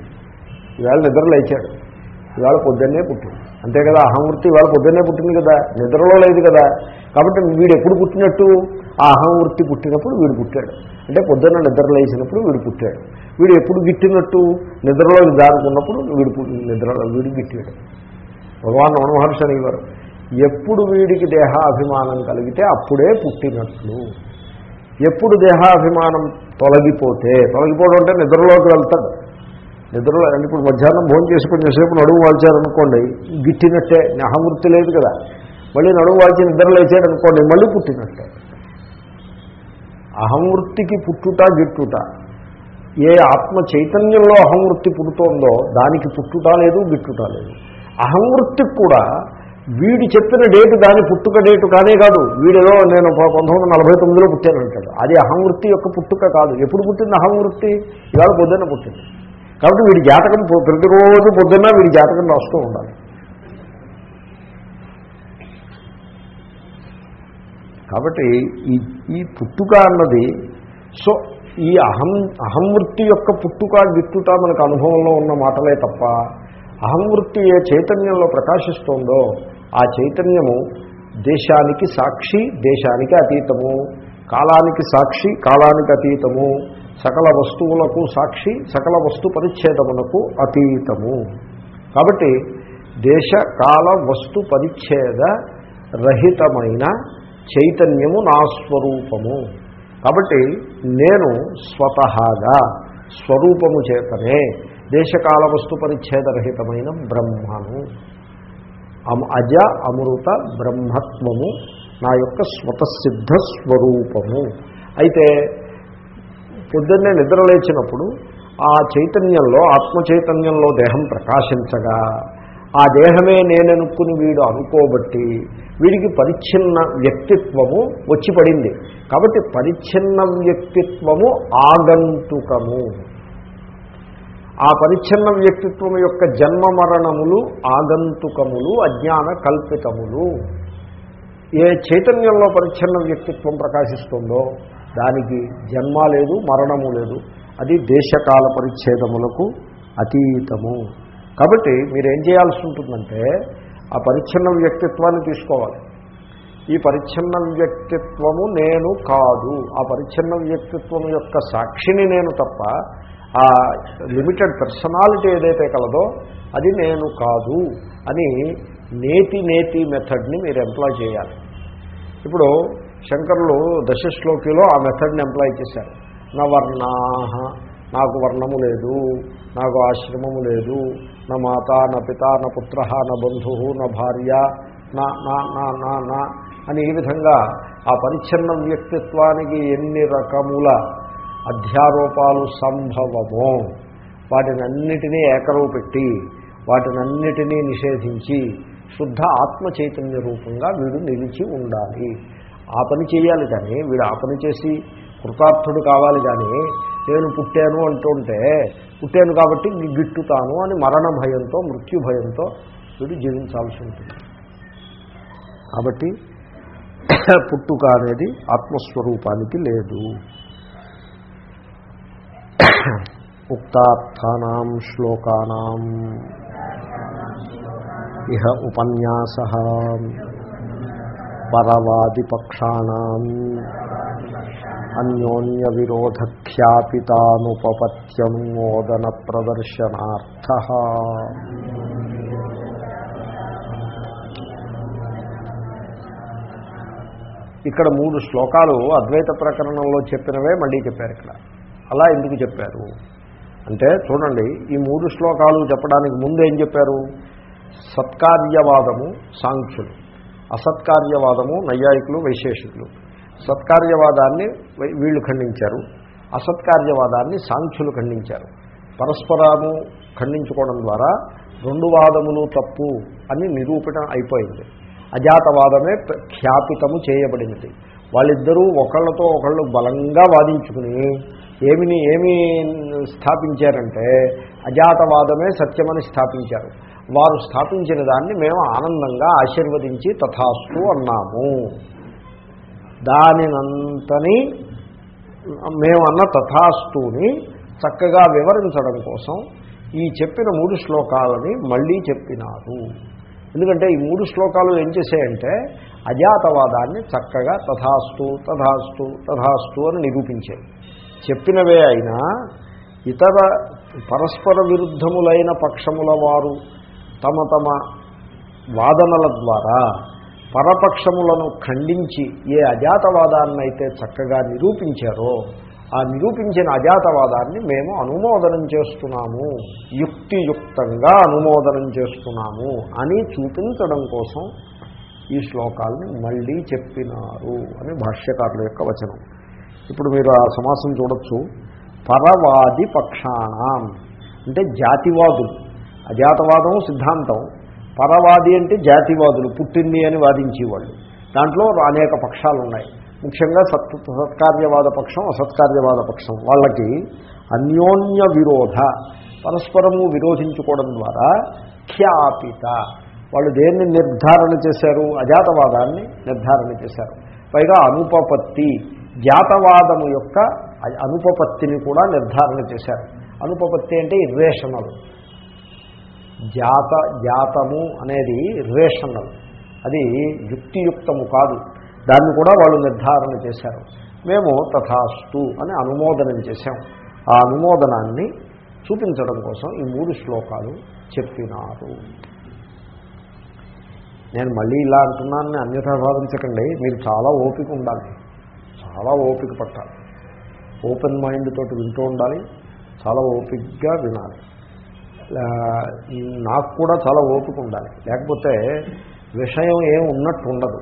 ఇవాళ నిద్ర లేచాడు. ఇవాళ పొద్దున్నే పుట్టింది. అంతే కదా అహంవృత్తి ఇవాళ పొద్దున్నే పుట్టింది కదా నిద్రలో లేదు కదా. కాబట్టి వీడు ఎప్పుడు పుట్టినట్టు? ఆ అహంవృత్తి పుట్టినప్పుడు వీడు పుట్టాడు. అంటే పొద్దున్న నిద్ర లేచినప్పుడు వీడు పుట్టాడు. వీడు ఎప్పుడు గిట్టినట్టు? నిద్రలో దారుకున్నప్పుడు వీడు నిద్రలో వీడు గిట్టాడు. భగవాన్ మనమహర్షి అనేవారు ఎప్పుడు వీడికి దేహాభిమానం కలిగితే అప్పుడే పుట్టినట్లు. ఎప్పుడు దేహాభిమానం తొలగిపోతే తొలగిపోవడం అంటే నిద్రలోకి వెళ్తాడు. నిద్రలో ఇప్పుడు మధ్యాహ్నం భోజనం చేసి కొంచెంసేపు నడువు వాల్చారనుకోండి గిట్టినట్టే అహమృతి లేదు కదా. మళ్ళీ నడుము వాల్చి నిద్ర అనుకోండి మళ్ళీ పుట్టినట్టే. అహంవృత్తికి పుట్టుట గిట్టుట ఏ ఆత్మ చైతన్యంలో అహంవృత్తి పుడుతోందో దానికి పుట్టుట లేదు గిట్టుట లేదు. అహంవృత్తికి కూడా వీడు చెప్పిన డేటు దాని పుట్టుక డేటు కానే కాదు. వీడేదో నేను పంతొమ్మిది వందల నలభై తొమ్మిదిలో పుట్టానంటాడు. అది అహంవృత్తి యొక్క పుట్టుక కాదు. ఎప్పుడు పుట్టింది అహంవృత్తి ఇవాళ పొద్దున్న పుట్టింది. కాబట్టి వీడి జాతకం ప్రతిరోజు పొద్దున్న వీడి జాతకం రాస్తూ ఉండాలి. కాబట్టి ఈ ఈ పుట్టుక అన్నది సో ఈ అహం అహంవృత్తి యొక్క పుట్టుక గిట్టుట మనకు అనుభవంలో ఉన్న మాటలే తప్ప అహంవృత్తి ఏ చైతన్యంలో ప్రకాశిస్తోందో ఆ చైతన్యము దేశానికి సాక్షి దేశానికి అతీతము కాలానికి సాక్షి కాలానికి అతీతము సకల వస్తువులకు సాక్షి సకల వస్తు పరిచ్ఛేదమునకు అతీతము. కాబట్టి దేశ కాల వస్తు పరిచ్ఛేద రహితమైన చైతన్యము నా స్వరూపము. కాబట్టి నేను స్వతహాగా స్వరూపము చేతనే దేశకాల వస్తు పరిచ్ఛేదరహితమైన బ్రహ్మను. అజ అమృత బ్రహ్మత్వము నా యొక్క స్వతసిద్ధ స్వరూపము. అయితే పొద్దున్నే నిద్ర లేచినప్పుడు ఆ చైతన్యంలో ఆత్మ చైతన్యంలో దేహం ప్రకాశించగా ఆ దేహమే నేననుకుని వీడు అనుకోబట్టి వీడికి పరిచ్ఛిన్న వ్యక్తిత్వము వచ్చి పడింది. కాబట్టి పరిచ్ఛిన్న వ్యక్తిత్వము ఆగంతుకము. ఆ పరిచ్ఛిన్న వ్యక్తిత్వం యొక్క జన్మ మరణములు ఆగంతుకములు అజ్ఞాన కల్పితములు. ఏ చైతన్యంలో పరిచ్ఛిన్న వ్యక్తిత్వం ప్రకాశిస్తుందో దానికి జన్మ లేదు మరణము లేదు. అది దేశకాల పరిచ్ఛేదములకు అతీతము. కాబట్టి మీరేం చేయాల్సి ఉంటుందంటే ఆ పరిచ్ఛిన్న వ్యక్తిత్వాన్ని తీసుకోవాలి. ఈ పరిచ్ఛిన్న వ్యక్తిత్వము నేను కాదు. ఆ పరిచ్ఛిన్న వ్యక్తిత్వం యొక్క సాక్షిని నేను తప్ప ఆ లిమిటెడ్ పర్సనాలిటీ ఏదైతే కలదో అది నేను కాదు అని నేతి నేతి మెథడ్ని మీరు ఎంప్లాయ్ చేయాలి. ఇప్పుడు శంకరులు దశశ్లోకిలో ఆ మెథడ్ని ఎంప్లాయ్ చేశారు. నా వర్ణాహ నాకు వర్ణము లేదు నాకు ఆశ్రమము లేదు నా మాత నా పిత నా పుత్ర నా బంధు నా భార్య నా నా నా నా నా అని ఈ విధంగా ఆ పరిచ్ఛిన్న వ్యక్తిత్వానికి ఎన్ని రకముల అధ్యారోపాలు సంభవమో వాటినన్నిటినీ ఏకరవు పెట్టి వాటినన్నిటినీ నిషేధించి శుద్ధ ఆత్మ చైతన్య రూపంగా వీడు నిలిచి ఉండాలి. ఆ పని చేయాలి కానీ వీడు ఆ పని చేసి కృతార్థుడు కావాలి కానీ నేను పుట్టాను అంటుంటే పుట్టాను కాబట్టి గిట్టుతాను అని మరణ భయంతో మృత్యు భయంతో వీడు జీవించాల్సి ఉంటుంది. కాబట్టి *coughs* పుట్టుక అనేది ఆత్మస్వరూపానికి లేదు. *coughs* ఉక్తార్థానాం శ్లోకానాం. ఇహ ఉపన్యాస. పరవాదిపక్షాణం. అన్యోన్య విరోధఖ్యాపితానుపపత్యనుమోదన ప్రదర్శనార్థ ఇక్కడ మూడు శ్లోకాలు అద్వైత ప్రకరణంలో చెప్పినవే మళ్ళీ చెప్పారు ఇక్కడ. అలా ఎందుకు చెప్పారు? అంటే చూడండి ఈ మూడు శ్లోకాలు చెప్పడానికి ముందు ఏం చెప్పారు? సత్కార్యవాదము సాంఖ్యులు. అసత్కార్యవాదము నైయాయికులు వైశేషికులు. సత్కార్యవాదాన్ని వీళ్ళు ఖండించారు. అసత్కార్యవాదాన్ని సాంఖ్యులు ఖండించారు. పరస్పరము ఖండించుకోవడం ద్వారా రెండు వాదములు తప్పు అని నిరూపణ అయిపోయింది. అజాతవాదమే ప్ర- ఖ్యాపితము చేయబడినది. వాళ్ళిద్దరూ ఒకళ్ళతో ఒకళ్ళు బలంగా వాదించుకుని ఏమిని ఏమి స్థాపించారంటే అజాతవాదమే సత్యమని స్థాపించారు. వారు స్థాపించిన దాన్ని మేము ఆనందంగా ఆశీర్వదించి తథాస్తు అన్నాము. దానినంతని మేమన్న తథాస్తుని చక్కగా వివరించడం కోసం ఈ చెప్పిన మూడు శ్లోకాలని మళ్ళీ చెప్పినారు. ఎందుకంటే ఈ మూడు శ్లోకాలు ఏం చేశాయంటే అజాతవాదాన్ని చక్కగా తథాస్తు తథాస్తు తథాస్తు అని నిరూపించాయి. చెప్పినవే అయినా ఇతర పరస్పర విరుద్ధములైన పక్షముల వారు తమ తమ వాదనల ద్వారా పరపక్షములను ఖండించి ఏ అజాతవాదాన్నైతే చక్కగా నిరూపించారో ఆ నిరూపించిన అజాతవాదాన్ని మేము అనుమోదనం చేస్తున్నాము. యుక్తియుక్తంగా అనుమోదనం చేస్తున్నాము అని చూపించడం కోసం ఈ శ్లోకాల్ని మళ్ళీ చెప్పినారు అని భాష్యకారుల యొక్క వచనం. ఇప్పుడు మీరు ఆ సమాసం చూడొచ్చు. పరవాది పక్షాణం. అంటే జాతివాదులు. అజాతవాదం సిద్ధాంతం. పరవాది అంటే జాతివాదులు పుట్టింది అని వాదించేవాళ్ళు. దాంట్లో అనేక పక్షాలు ఉన్నాయి ముఖ్యంగా సత్ సత్కార్యవాద పక్షం అసత్కార్యవాద పక్షం. వాళ్ళకి అన్యోన్య విరోధ పరస్పరము విరోధించుకోవడం ద్వారా ఖ్యాపిత. వాళ్ళు దేన్ని నిర్ధారణ చేశారు? అజాతవాదాన్ని నిర్ధారణ చేశారు. పైగా అనుపపత్తి జాతవాదము యొక్క అనుపపత్తిని కూడా నిర్ధారణ చేశారు. అనుపపత్తి అంటే ఇర్రేషనల్ జాత జాతము అనేది రేషనల్ అది. యుక్తియుక్తము కాదు. దాన్ని కూడా వాళ్ళు నిర్ధారణ చేశారు. మేము తథాస్తు అని అనుమోదనం చేశాం. ఆ అనుమోదనాన్ని చూపించడం కోసం ఈ మూడు శ్లోకాలు చెప్పినారు. నేను మళ్ళీ ఇలా అంటున్నానని అన్యథా భావించకండి. మీరు చాలా ఓపిక ఉండాలి. చాలా ఓపిక పట్టాలి. ఓపెన్ మైండ్ తోటి వింటూ ఉండాలి. చాలా ఓపికగా వినాలి. నాకు కూడా చాలా ఓపిక ఉండాలి. లేకపోతే విషయం ఏం ఉన్నట్టు ఉండదు.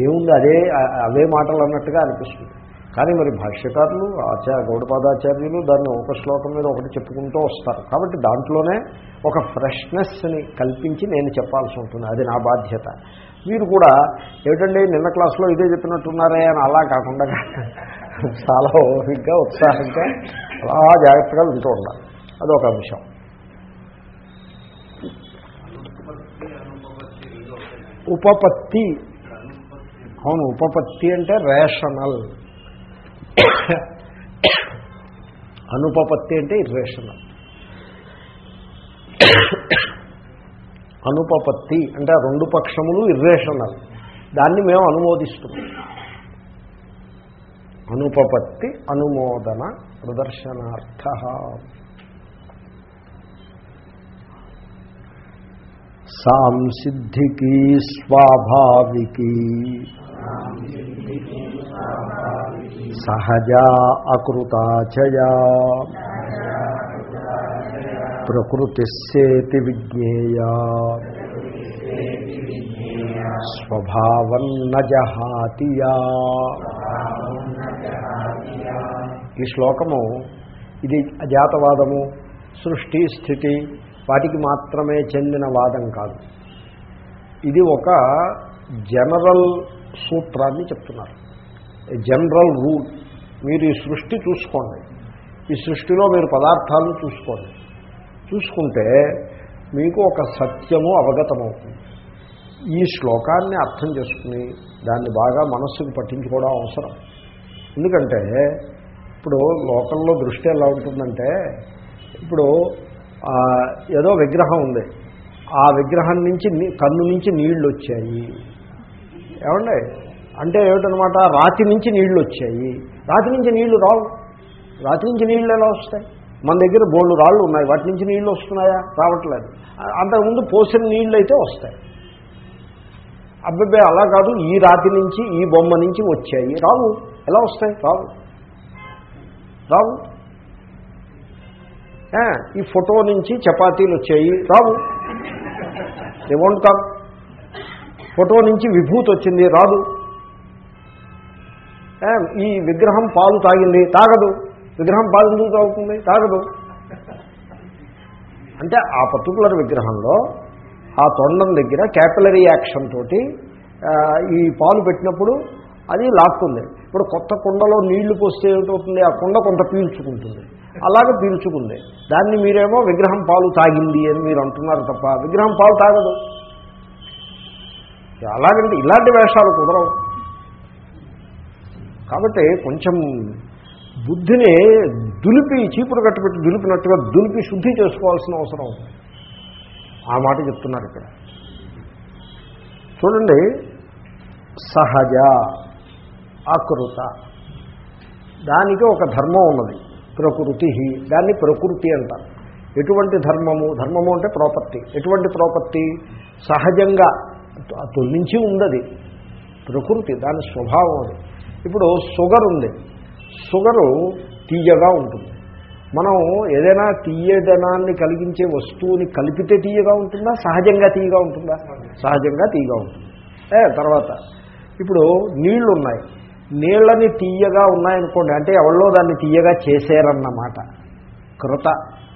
ఏముంది అదే అదే అవే మాటలు అన్నట్టుగా అనిపిస్తుంది. కానీ మరి భాష్యకారులు ఆచార్య గౌడపాదాచార్యులు దాన్ని ఒక శ్లోకం మీద ఒకటి చెప్పుకుంటూ వస్తారు. కాబట్టి దాంట్లోనే ఒక ఫ్రెష్నెస్ని కల్పించి నేను చెప్పాల్సి ఉంటుంది. అది నా బాధ్యత. మీరు కూడా ఏమిటండి నిన్న క్లాస్లో ఇదే చెప్పినట్టున్నారే అని అలా కాకుండా చాలా ఓపికగా ఉత్సాహంగా అలా జాగ్రత్తగా వింటూ ఉండాలి. అదొక అంశం. ఉపపత్తి. అవును ఉపపత్తి అంటే రేషనల్ అనుపపత్తి అంటే ఇర్రేషనల్ అనుపపత్తి అంటే రెండు పక్షములు ఇర్రేషనల్ దాన్ని మేము అనుమోదిస్తున్నాం. అనుపపత్తి అనుమోదన ప్రదర్శనార్థ. సాంసిద్ధికి స్వాభావికి. సహజా అకృతాచయా ప్రకృతిస్సేతి విజ్ఞేయా. స్వభావన్న జహాతియా ఈ శ్లోకము ఇది అజాతవాదము సృష్టి స్థితి వాటికి మాత్రమే చెందిన వాదం కాదు. ఇది ఒక జనరల్ సూత్రాన్ని చెప్తున్నారు. జనరల్ రూల్ మీరు ఈ సృష్టి చూసుకోండి. ఈ సృష్టిలో మీరు పదార్థాలను చూసుకోండి. చూసుకుంటే మీకు ఒక సత్యము అవగతమవుతుంది. ఈ శ్లోకాన్ని అర్థం చేసుకుని దాన్ని బాగా మనస్సుకు పట్టించుకోవడం అవసరం. ఎందుకంటే ఇప్పుడు లోకంలో దృష్టి ఎలా ఉంటుందంటే ఇప్పుడు ఏదో విగ్రహం ఉంది. ఆ విగ్రహం నుంచి నీ- కన్ను నుంచి నీళ్ళు వచ్చాయి ఏమండి? అంటే ఏమిటనమాట? రాతి నుంచి నీళ్ళు వచ్చాయి రాతి నుంచి నీళ్ళు రావు. రాతి నుంచి నీళ్ళు ఎలా వస్తాయి? మన దగ్గర బోళ్ళు రాళ్ళు ఉన్నాయి. వాటి నుంచి నీళ్ళు వస్తున్నాయా? రావట్లేదు. అంతకుముందు పోసిన నీళ్ళు అయితే వస్తాయి. అబ్బాయి అలా కాదు. ఈ రాతి నుంచి ఈ బొమ్మ నుంచి వచ్చాయి. రావు. ఎలా వస్తాయి? రావు. రావు. ఈ ఫోటో నుంచి చపాతీలు వచ్చాయి. రావు. ఏమోంట్ కాదు ఫోటో నుంచి విభూతి వచ్చింది రాదు. ఈ విగ్రహం పాలు తాగింది తాగదు. విగ్రహం పాలు ఎందుకు తాగుతుంది? తాగదు. అంటే ఆ పర్టికులర్ విగ్రహంలో ఆ తొండం దగ్గర క్యాపిలరీ యాక్షన్ తోటి ఈ పాలు పెట్టినప్పుడు అది లాక్కుంది. ఇప్పుడు కొత్త కుండలో నీళ్ళు పోస్తే ఏమిటవుతుంది ఆ కుండ కొంత పీల్చుకుంటుంది. అలాగే పీల్చుకుంది. దాన్ని మీరేమో విగ్రహం పాలు తాగింది అని మీరు అంటున్నారు తప్ప విగ్రహం పాలు తాగదు. అలాగంటే ఇలాంటి వేషాలు కుదరవు. కాబట్టి కొంచెం బుద్ధిని దులిపి చీపురు కట్టుబెట్టి దులిపినట్టుగా దులిపి శుద్ధి చేసుకోవాల్సిన అవసరం. ఉంది ఆ మాట చెప్తున్నారు ఇక్కడ. చూడండి. సహజ ఆకృత దానికి ఒక ధర్మం ఉన్నది. ప్రకృతి దాన్ని ప్రకృతి అంటారు. ఎటువంటి ధర్మము? ధర్మము అంటే ప్రాపర్టీ. ఎటువంటి ప్రాపర్టీ? సహజంగా తొలి ఉందది ఉన్నది ప్రకృతి దాని స్వభావం అది. ఇప్పుడు షుగర్ ఉంది. షుగరు తీయగా ఉంటుంది. మనం ఏదైనా తీయదనాన్ని కలిగించే వస్తువుని కలిపితే తీయగా ఉంటుందా? సహజంగా తీయగా ఉంటుందా? సహజంగా తీయగా ఉంటుంది. తర్వాత. ఇప్పుడు నీళ్ళు ఉన్నాయి నీళ్ళని తీయగా ఉన్నాయనుకోండి అంటే ఎవళ్ళో దాన్ని తీయగా చేశారన్నమాట. కృత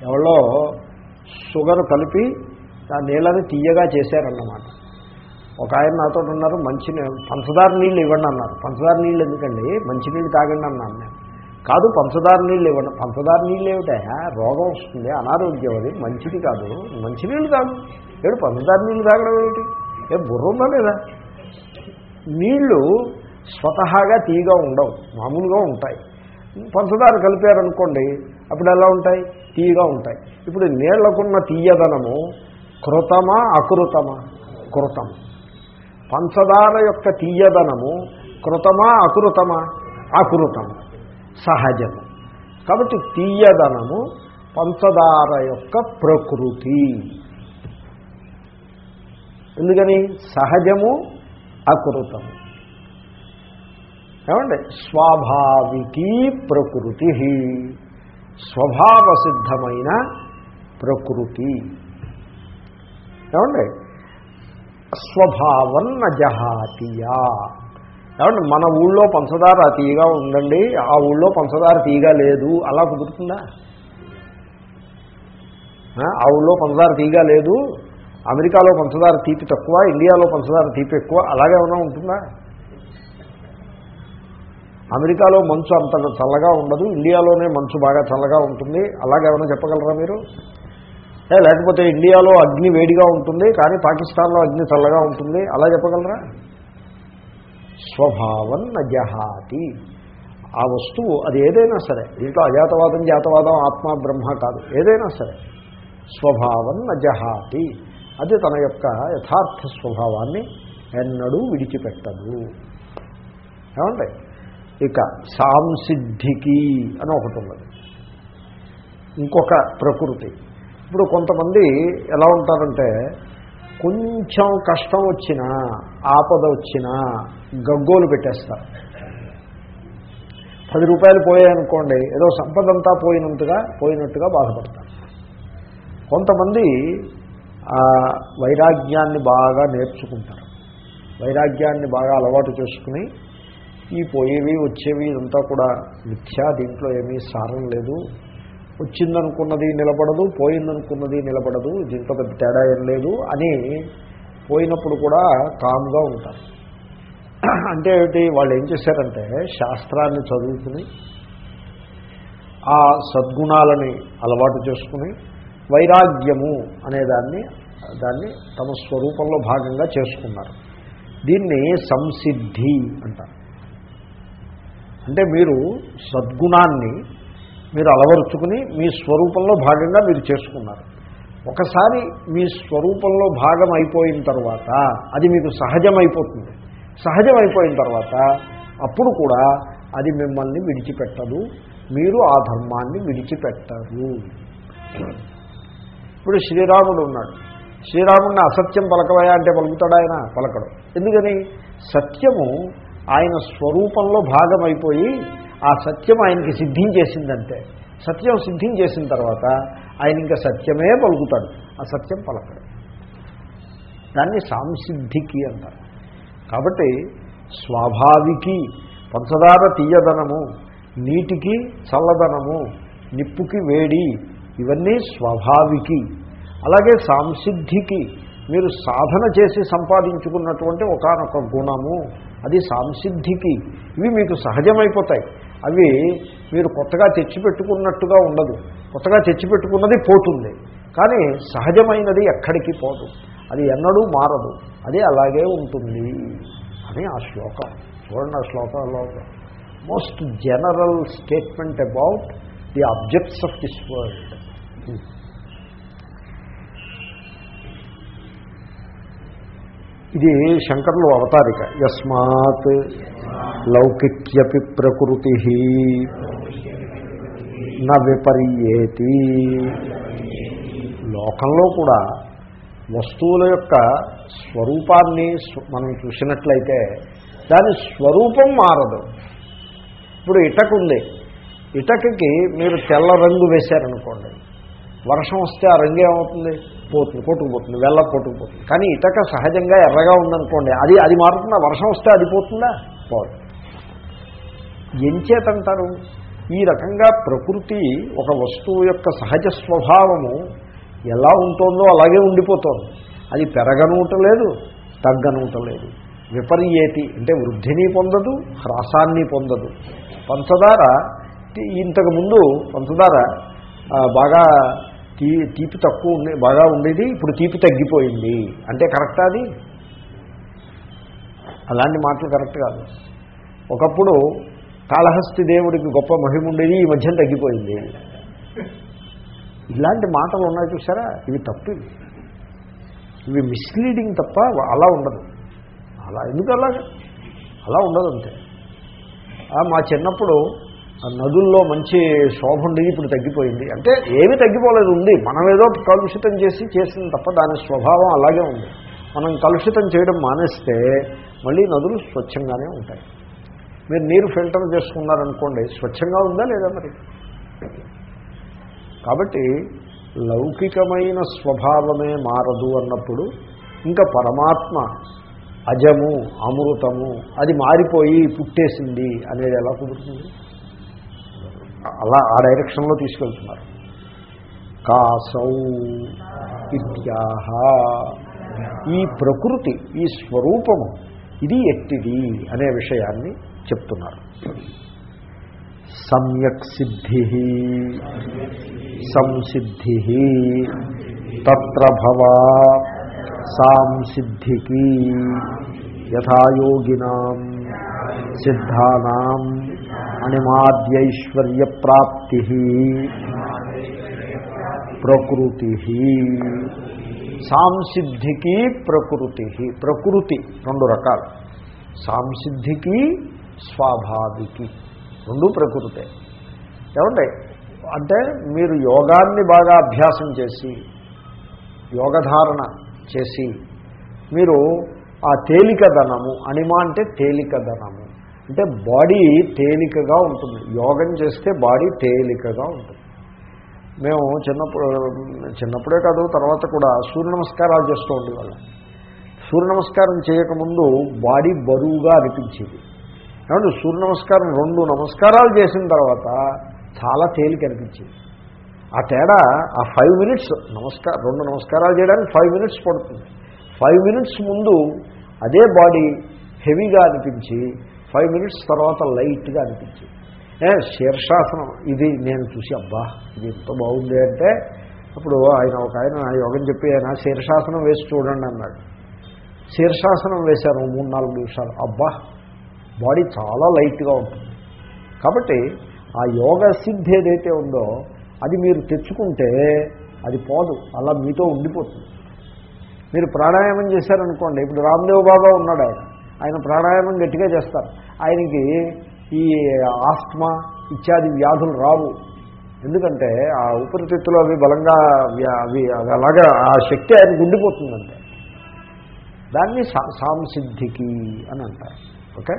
ఎవళ్ళో షుగర్ కలిపి ఆ నీళ్ళని తీయగా చేశారన్నమాట. ఒక ఆయన నాతో ఉన్నారు మంచి పంచదార నీళ్ళు ఇవ్వండి అన్నారు. పంచదార నీళ్ళు ఎందుకండి? మంచినీళ్ళు తాగండి అన్నాను నేను. కాదు పంచదార నీళ్ళు ఇవ్వండి. పంచదార నీళ్ళు ఏమిటా రోగం వస్తుంది అనారోగ్యం అది. మంచిది కాదు. మంచినీళ్ళు కాదు ఏడు పంచదార నీళ్ళు తాగడం ఏమిటి? ఏ బుర్ర ఉందా లేదా? నీళ్ళు స్వతహాగా తీయగా ఉండవు మామూలుగా ఉంటాయి. పంచదార కలిపారనుకోండి అప్పుడు ఎలా ఉంటాయి? తీయగా ఉంటాయి. ఇప్పుడు నీళ్ళకున్న తీయదనము కృతమా అకృతమా? కృతం. పంచదార యొక్క తీయదనము కృతమా అకృతమా? అకృతము సహజము. కాబట్టి తీయదనము పంచదార యొక్క ప్రకృతి. ఎందుకని? సహజము అకృతము. ఏమండి? స్వాభావికీ ప్రకృతి. స్వభావసిద్ధమైన ప్రకృతి. ఏమండి? స్వభావన్న జహాతియా ఏమండి మన ఊళ్ళో పంచదార తీయగా ఉందండి ఆ ఊళ్ళో పంచదార తీయగా లేదు అలా కుదురుతుందా? ఆ, ఆ ఊళ్ళో పంచదార తీయగా లేదు అమెరికాలో పంచదార తీపి తక్కువ ఇండియాలో పంచదార తీపి ఎక్కువ అలాగే ఏమైనా ఉంటుందా? అమెరికాలో మంచు అంత చల్లగా ఉండదు ఇండియాలోనే మంచు బాగా చల్లగా ఉంటుంది. అలాగేమైనా చెప్పగలరా మీరు? లేకపోతే ఇండియాలో అగ్ని వేడిగా ఉంటుంది కానీ పాకిస్తాన్లో అగ్ని చల్లగా ఉంటుంది. అలా చెప్పగలరా? స్వభావం నజహాతి. ఆ వస్తువు అది ఏదైనా సరే దీంట్లో అజాతవాదం జాతవాదం ఆత్మ బ్రహ్మ కాదు ఏదైనా సరే. స్వభావం నజహాతి. అది తన యొక్క యథార్థ స్వభావాన్ని ఎన్నడూ విడిచిపెట్టదు. ఏమండి? ఇక సాంసిద్ధికి అని ఒకటి ఉన్నది. ఇంకొక ప్రకృతి. ఇప్పుడు కొంతమంది ఎలా ఉంటారంటే కొంచెం కష్టం వచ్చినా ఆపద వచ్చినా గగ్గోలు పెట్టేస్తారు. పది రూపాయలు పోయాయనుకోండి ఏదో సంపదంతా పోయినంతగా పోయినట్టుగా బాధపడతారు. కొంతమంది వైరాగ్యాన్ని బాగా నేర్చుకుంటారు. వైరాగ్యాన్ని బాగా అలవాటు చేసుకుని ఈ పోయేవి వచ్చేవి ఇదంతా కూడా మిథ్యా. దీంట్లో ఏమీ సారం లేదు. వచ్చిందనుకున్నది నిలబడదు పోయిందనుకున్నది నిలబడదు. దీంట్లో పెద్ద తేడా ఏం లేదు అని పోయినప్పుడు కూడా కామ్గా ఉంటారు. అంటే ఏమిటి వాళ్ళు ఏం చేశారంటే శాస్త్రాన్ని చదువుకుని ఆ సద్గుణాలని అలవాటు చేసుకుని వైరాగ్యము అనేదాన్ని దాన్ని తమ స్వరూపంలో భాగంగా చేసుకున్నారు. దీన్ని సంసిద్ధి అంటారు. అంటే మీరు సద్గుణాన్ని మీరు అలవరుచుకుని మీ స్వరూపంలో భాగంగా మీరు చేసుకున్నారు. ఒకసారి మీ స్వరూపంలో భాగం అయిపోయిన తర్వాత అది మీకు సహజమైపోతుంది. సహజమైపోయిన తర్వాత అప్పుడు కూడా అది మిమ్మల్ని విడిచిపెట్టదు. మీరు ఆ ధర్మాన్ని విడిచిపెట్టరు. ఇప్పుడు శ్రీరాముడు ఉన్నాడు. శ్రీరాముడిని అసత్యం పలకవయా అంటే పలుకుతాడు ఆయన? పలకడు. ఎందుకని? సత్యము ఆయన స్వరూపంలో భాగమైపోయి ఆ సత్యం ఆయనకి సిద్ధించేసిందంటే. సత్యం సిద్ధించేసిన తర్వాత ఆయన ఇంకా సత్యమే పలుకుతాడు. ఆ సత్యం పలకడు. దాన్ని సాంసిద్ధికి అంటారు. కాబట్టి స్వాభావికి పంచదార తీయదనము నీటికి చల్లదనము నిప్పుకి వేడి ఇవన్నీ స్వాభావికి. అలాగే సాంసిద్ధికి మీరు సాధన చేసి సంపాదించుకున్నటువంటి ఒకనొక గుణము. అది సాంసిద్ధికి. ఇవి మీకు సహజమైపోతాయి. అవి మీరు కొత్తగా తెచ్చిపెట్టుకున్నట్టుగా ఉండదు. కొత్తగా తెచ్చిపెట్టుకున్నది పోతుంది. కానీ సహజమైనది ఎక్కడికి పోదు. అది ఎన్నడూ మారదు. అది అలాగే ఉంటుంది అని ఆ శ్లోకం. చూడండి ఆ శ్లోకంలో most general statement about the objects of this world ఇది శంకర్లు అవతారిక. యస్మాత్ లౌకిక్యపి ప్రకృతి న విపర్యేతి. లోకంలో కూడా వస్తువుల యొక్క స్వరూపాన్ని మనం చూసినట్లయితే దాని స్వరూపం మారదు. ఇప్పుడు ఇటక ఉంది ఇటకకి మీరు తెల్ల రంగు వేశారనుకోండి. వర్షం వస్తే ఆ రంగు ఏమవుతుంది? పోతుంది కొట్టుకుపోతుంది వెళ్ళ కొట్టుకుపోతుంది కానీ ఇటక సహజంగా ఎర్రగా ఉందనుకోండి అది అది మారుతుందా వర్షం వస్తే అది పోతుందా? పోదు. ఎంచేతంటారు? ఈ రకంగా ప్రకృతి ఒక వస్తువు యొక్క సహజ స్వభావము ఎలా ఉంటుందో అలాగే ఉండిపోతుంది. అది పెరగనూటలేదు తగ్గనూటలేదు విపర్యేతి అంటే వృద్ధిని పొందదు హ్రాసాన్ని పొందదు. పంచదార ఇంతకుముందు పంచదార బాగా తీ తీపి తక్కువ ఉండే బాగా ఉండేది ఇప్పుడు తీపి తగ్గిపోయింది. అంటే కరెక్టా అది? అలాంటి మాటలు కరెక్ట్ కాదు. ఒకప్పుడు కాళహస్తి దేవుడికి గొప్ప మహిమ ఉండేది ఈ మధ్యన తగ్గిపోయింది. ఇలాంటి మాటలు ఉన్నాయి చూసారా ఇవి తప్పు ఇవి. మిస్లీడింగ్ తప్ప అలా ఉండదు. అలా ఎందుకు అలాగా? అలా ఉండదు అంతే. మా చిన్నప్పుడు నదుల్లో మంచి శోభ ఉండేది ఇప్పుడు తగ్గిపోయింది. అంటే ఏమీ తగ్గిపోలేదు ఉంది. మనం ఏదో కలుషితం చేసి చేసింది తప్ప దాని స్వభావం అలాగే ఉంది. మనం కలుషితం చేయడం మానేస్తే మళ్ళీ నదులు స్వచ్ఛంగానే ఉంటాయి. మీరు నీరు ఫిల్టర్ చేసుకున్నారనుకోండి స్వచ్ఛంగా ఉందా లేదా మరి? కాబట్టి లౌకికమైన స్వభావమే మారదు అన్నప్పుడు ఇంకా పరమాత్మ అజము అమృతము అది మారిపోయి పుట్టేసింది అనేది ఎలా కుదురుతుంది? అలా ఆ డైరెక్షన్లో తీసుకెళ్తున్నారు. కాసౌ ఇత్యాహ. ఈ ప్రకృతి ఈ స్వరూపము ఇది ఎట్టిది అనే విషయాన్ని చెప్తున్నారు. సమ్యక్ సిద్ధి సంసిద్ధి తత్ర భవా. సాంసిద్ధికి యథాయోగినాం. సిద్ధానాం. అణిమాద్యైశ్వర్య ప్రాప్తి ప్రకృతి. సాంసిద్ధికి ప్రకృతి. ప్రకృతి రెండు రకాలు. సాంసిద్ధికి స్వాభావికి. రెండు ప్రకృతే. ఏమంటే అంటే మీరు యోగాన్ని బాగా అభ్యాసం చేసి యోగధారణ చేసి మీరు ఆ తేలికదనము అనిమ అంటే తేలికదనము. అంటే బాడీ తేలికగా ఉంటుంది. యోగం చేస్తే బాడీ తేలికగా ఉంటుంది. మేము చిన్నప్పుడు చిన్నప్పుడే కాదు తర్వాత కూడా సూర్య నమస్కారాలు చేస్తూ ఉండేవాళ్ళం. సూర్య నమస్కారం చేయకముందు బాడీ బరువుగా అనిపించేది. ఏమంటే సూర్య నమస్కారం రెండు నమస్కారాలు చేసిన తర్వాత చాలా తేలిక అనిపించింది. ఆ తేడా ఆ ఫైవ్ మినిట్స్ నమస్కారం రెండు నమస్కారాలు చేయడానికి ఫైవ్ మినిట్స్ పడుతుంది. ఫైవ్ మినిట్స్ ముందు అదే బాడీ హెవీగా అనిపించి ఫైవ్ మినిట్స్ తర్వాత లైట్గా అనిపించింది. ఏ శీర్షాసనం. ఇది నేను చూసి అబ్బా ఇది ఎంత బాగుంది అంటే అప్పుడు ఆయన ఒక ఆయన యోగం చెప్పి ఆయన శీర్షాసనం వేసి చూడండి అన్నాడు. శీర్షాసనం వేశారు మూడు నాలుగు నిమిషాలు. అబ్బా బాడీ చాలా లైట్గా ఉంటుంది. కాబట్టి ఆ యోగ సిద్ధి ఏదైతే ఉందో అది మీరు తెచ్చుకుంటే అది పోదు. అలా మీతో ఉండిపోతుంది. మీరు ప్రాణాయామం చేశారనుకోండి ఇప్పుడు రామ్దేవ్ బాబా ఉన్నాడు ఆయన ఆయన ప్రాణాయామం గట్టిగా చేస్తారు. ఆయనకి ఈ ఆస్మా ఇత్యాది వ్యాధులు రావు. ఎందుకంటే ఆ ఉపరితిత్తులు అవి బలంగా అవి అవి అలాగా ఆ శక్తి ఆయన గుండిపోతుందంటే దాన్ని సా- సాంసిద్ధికి అని అంటారు. ఓకే?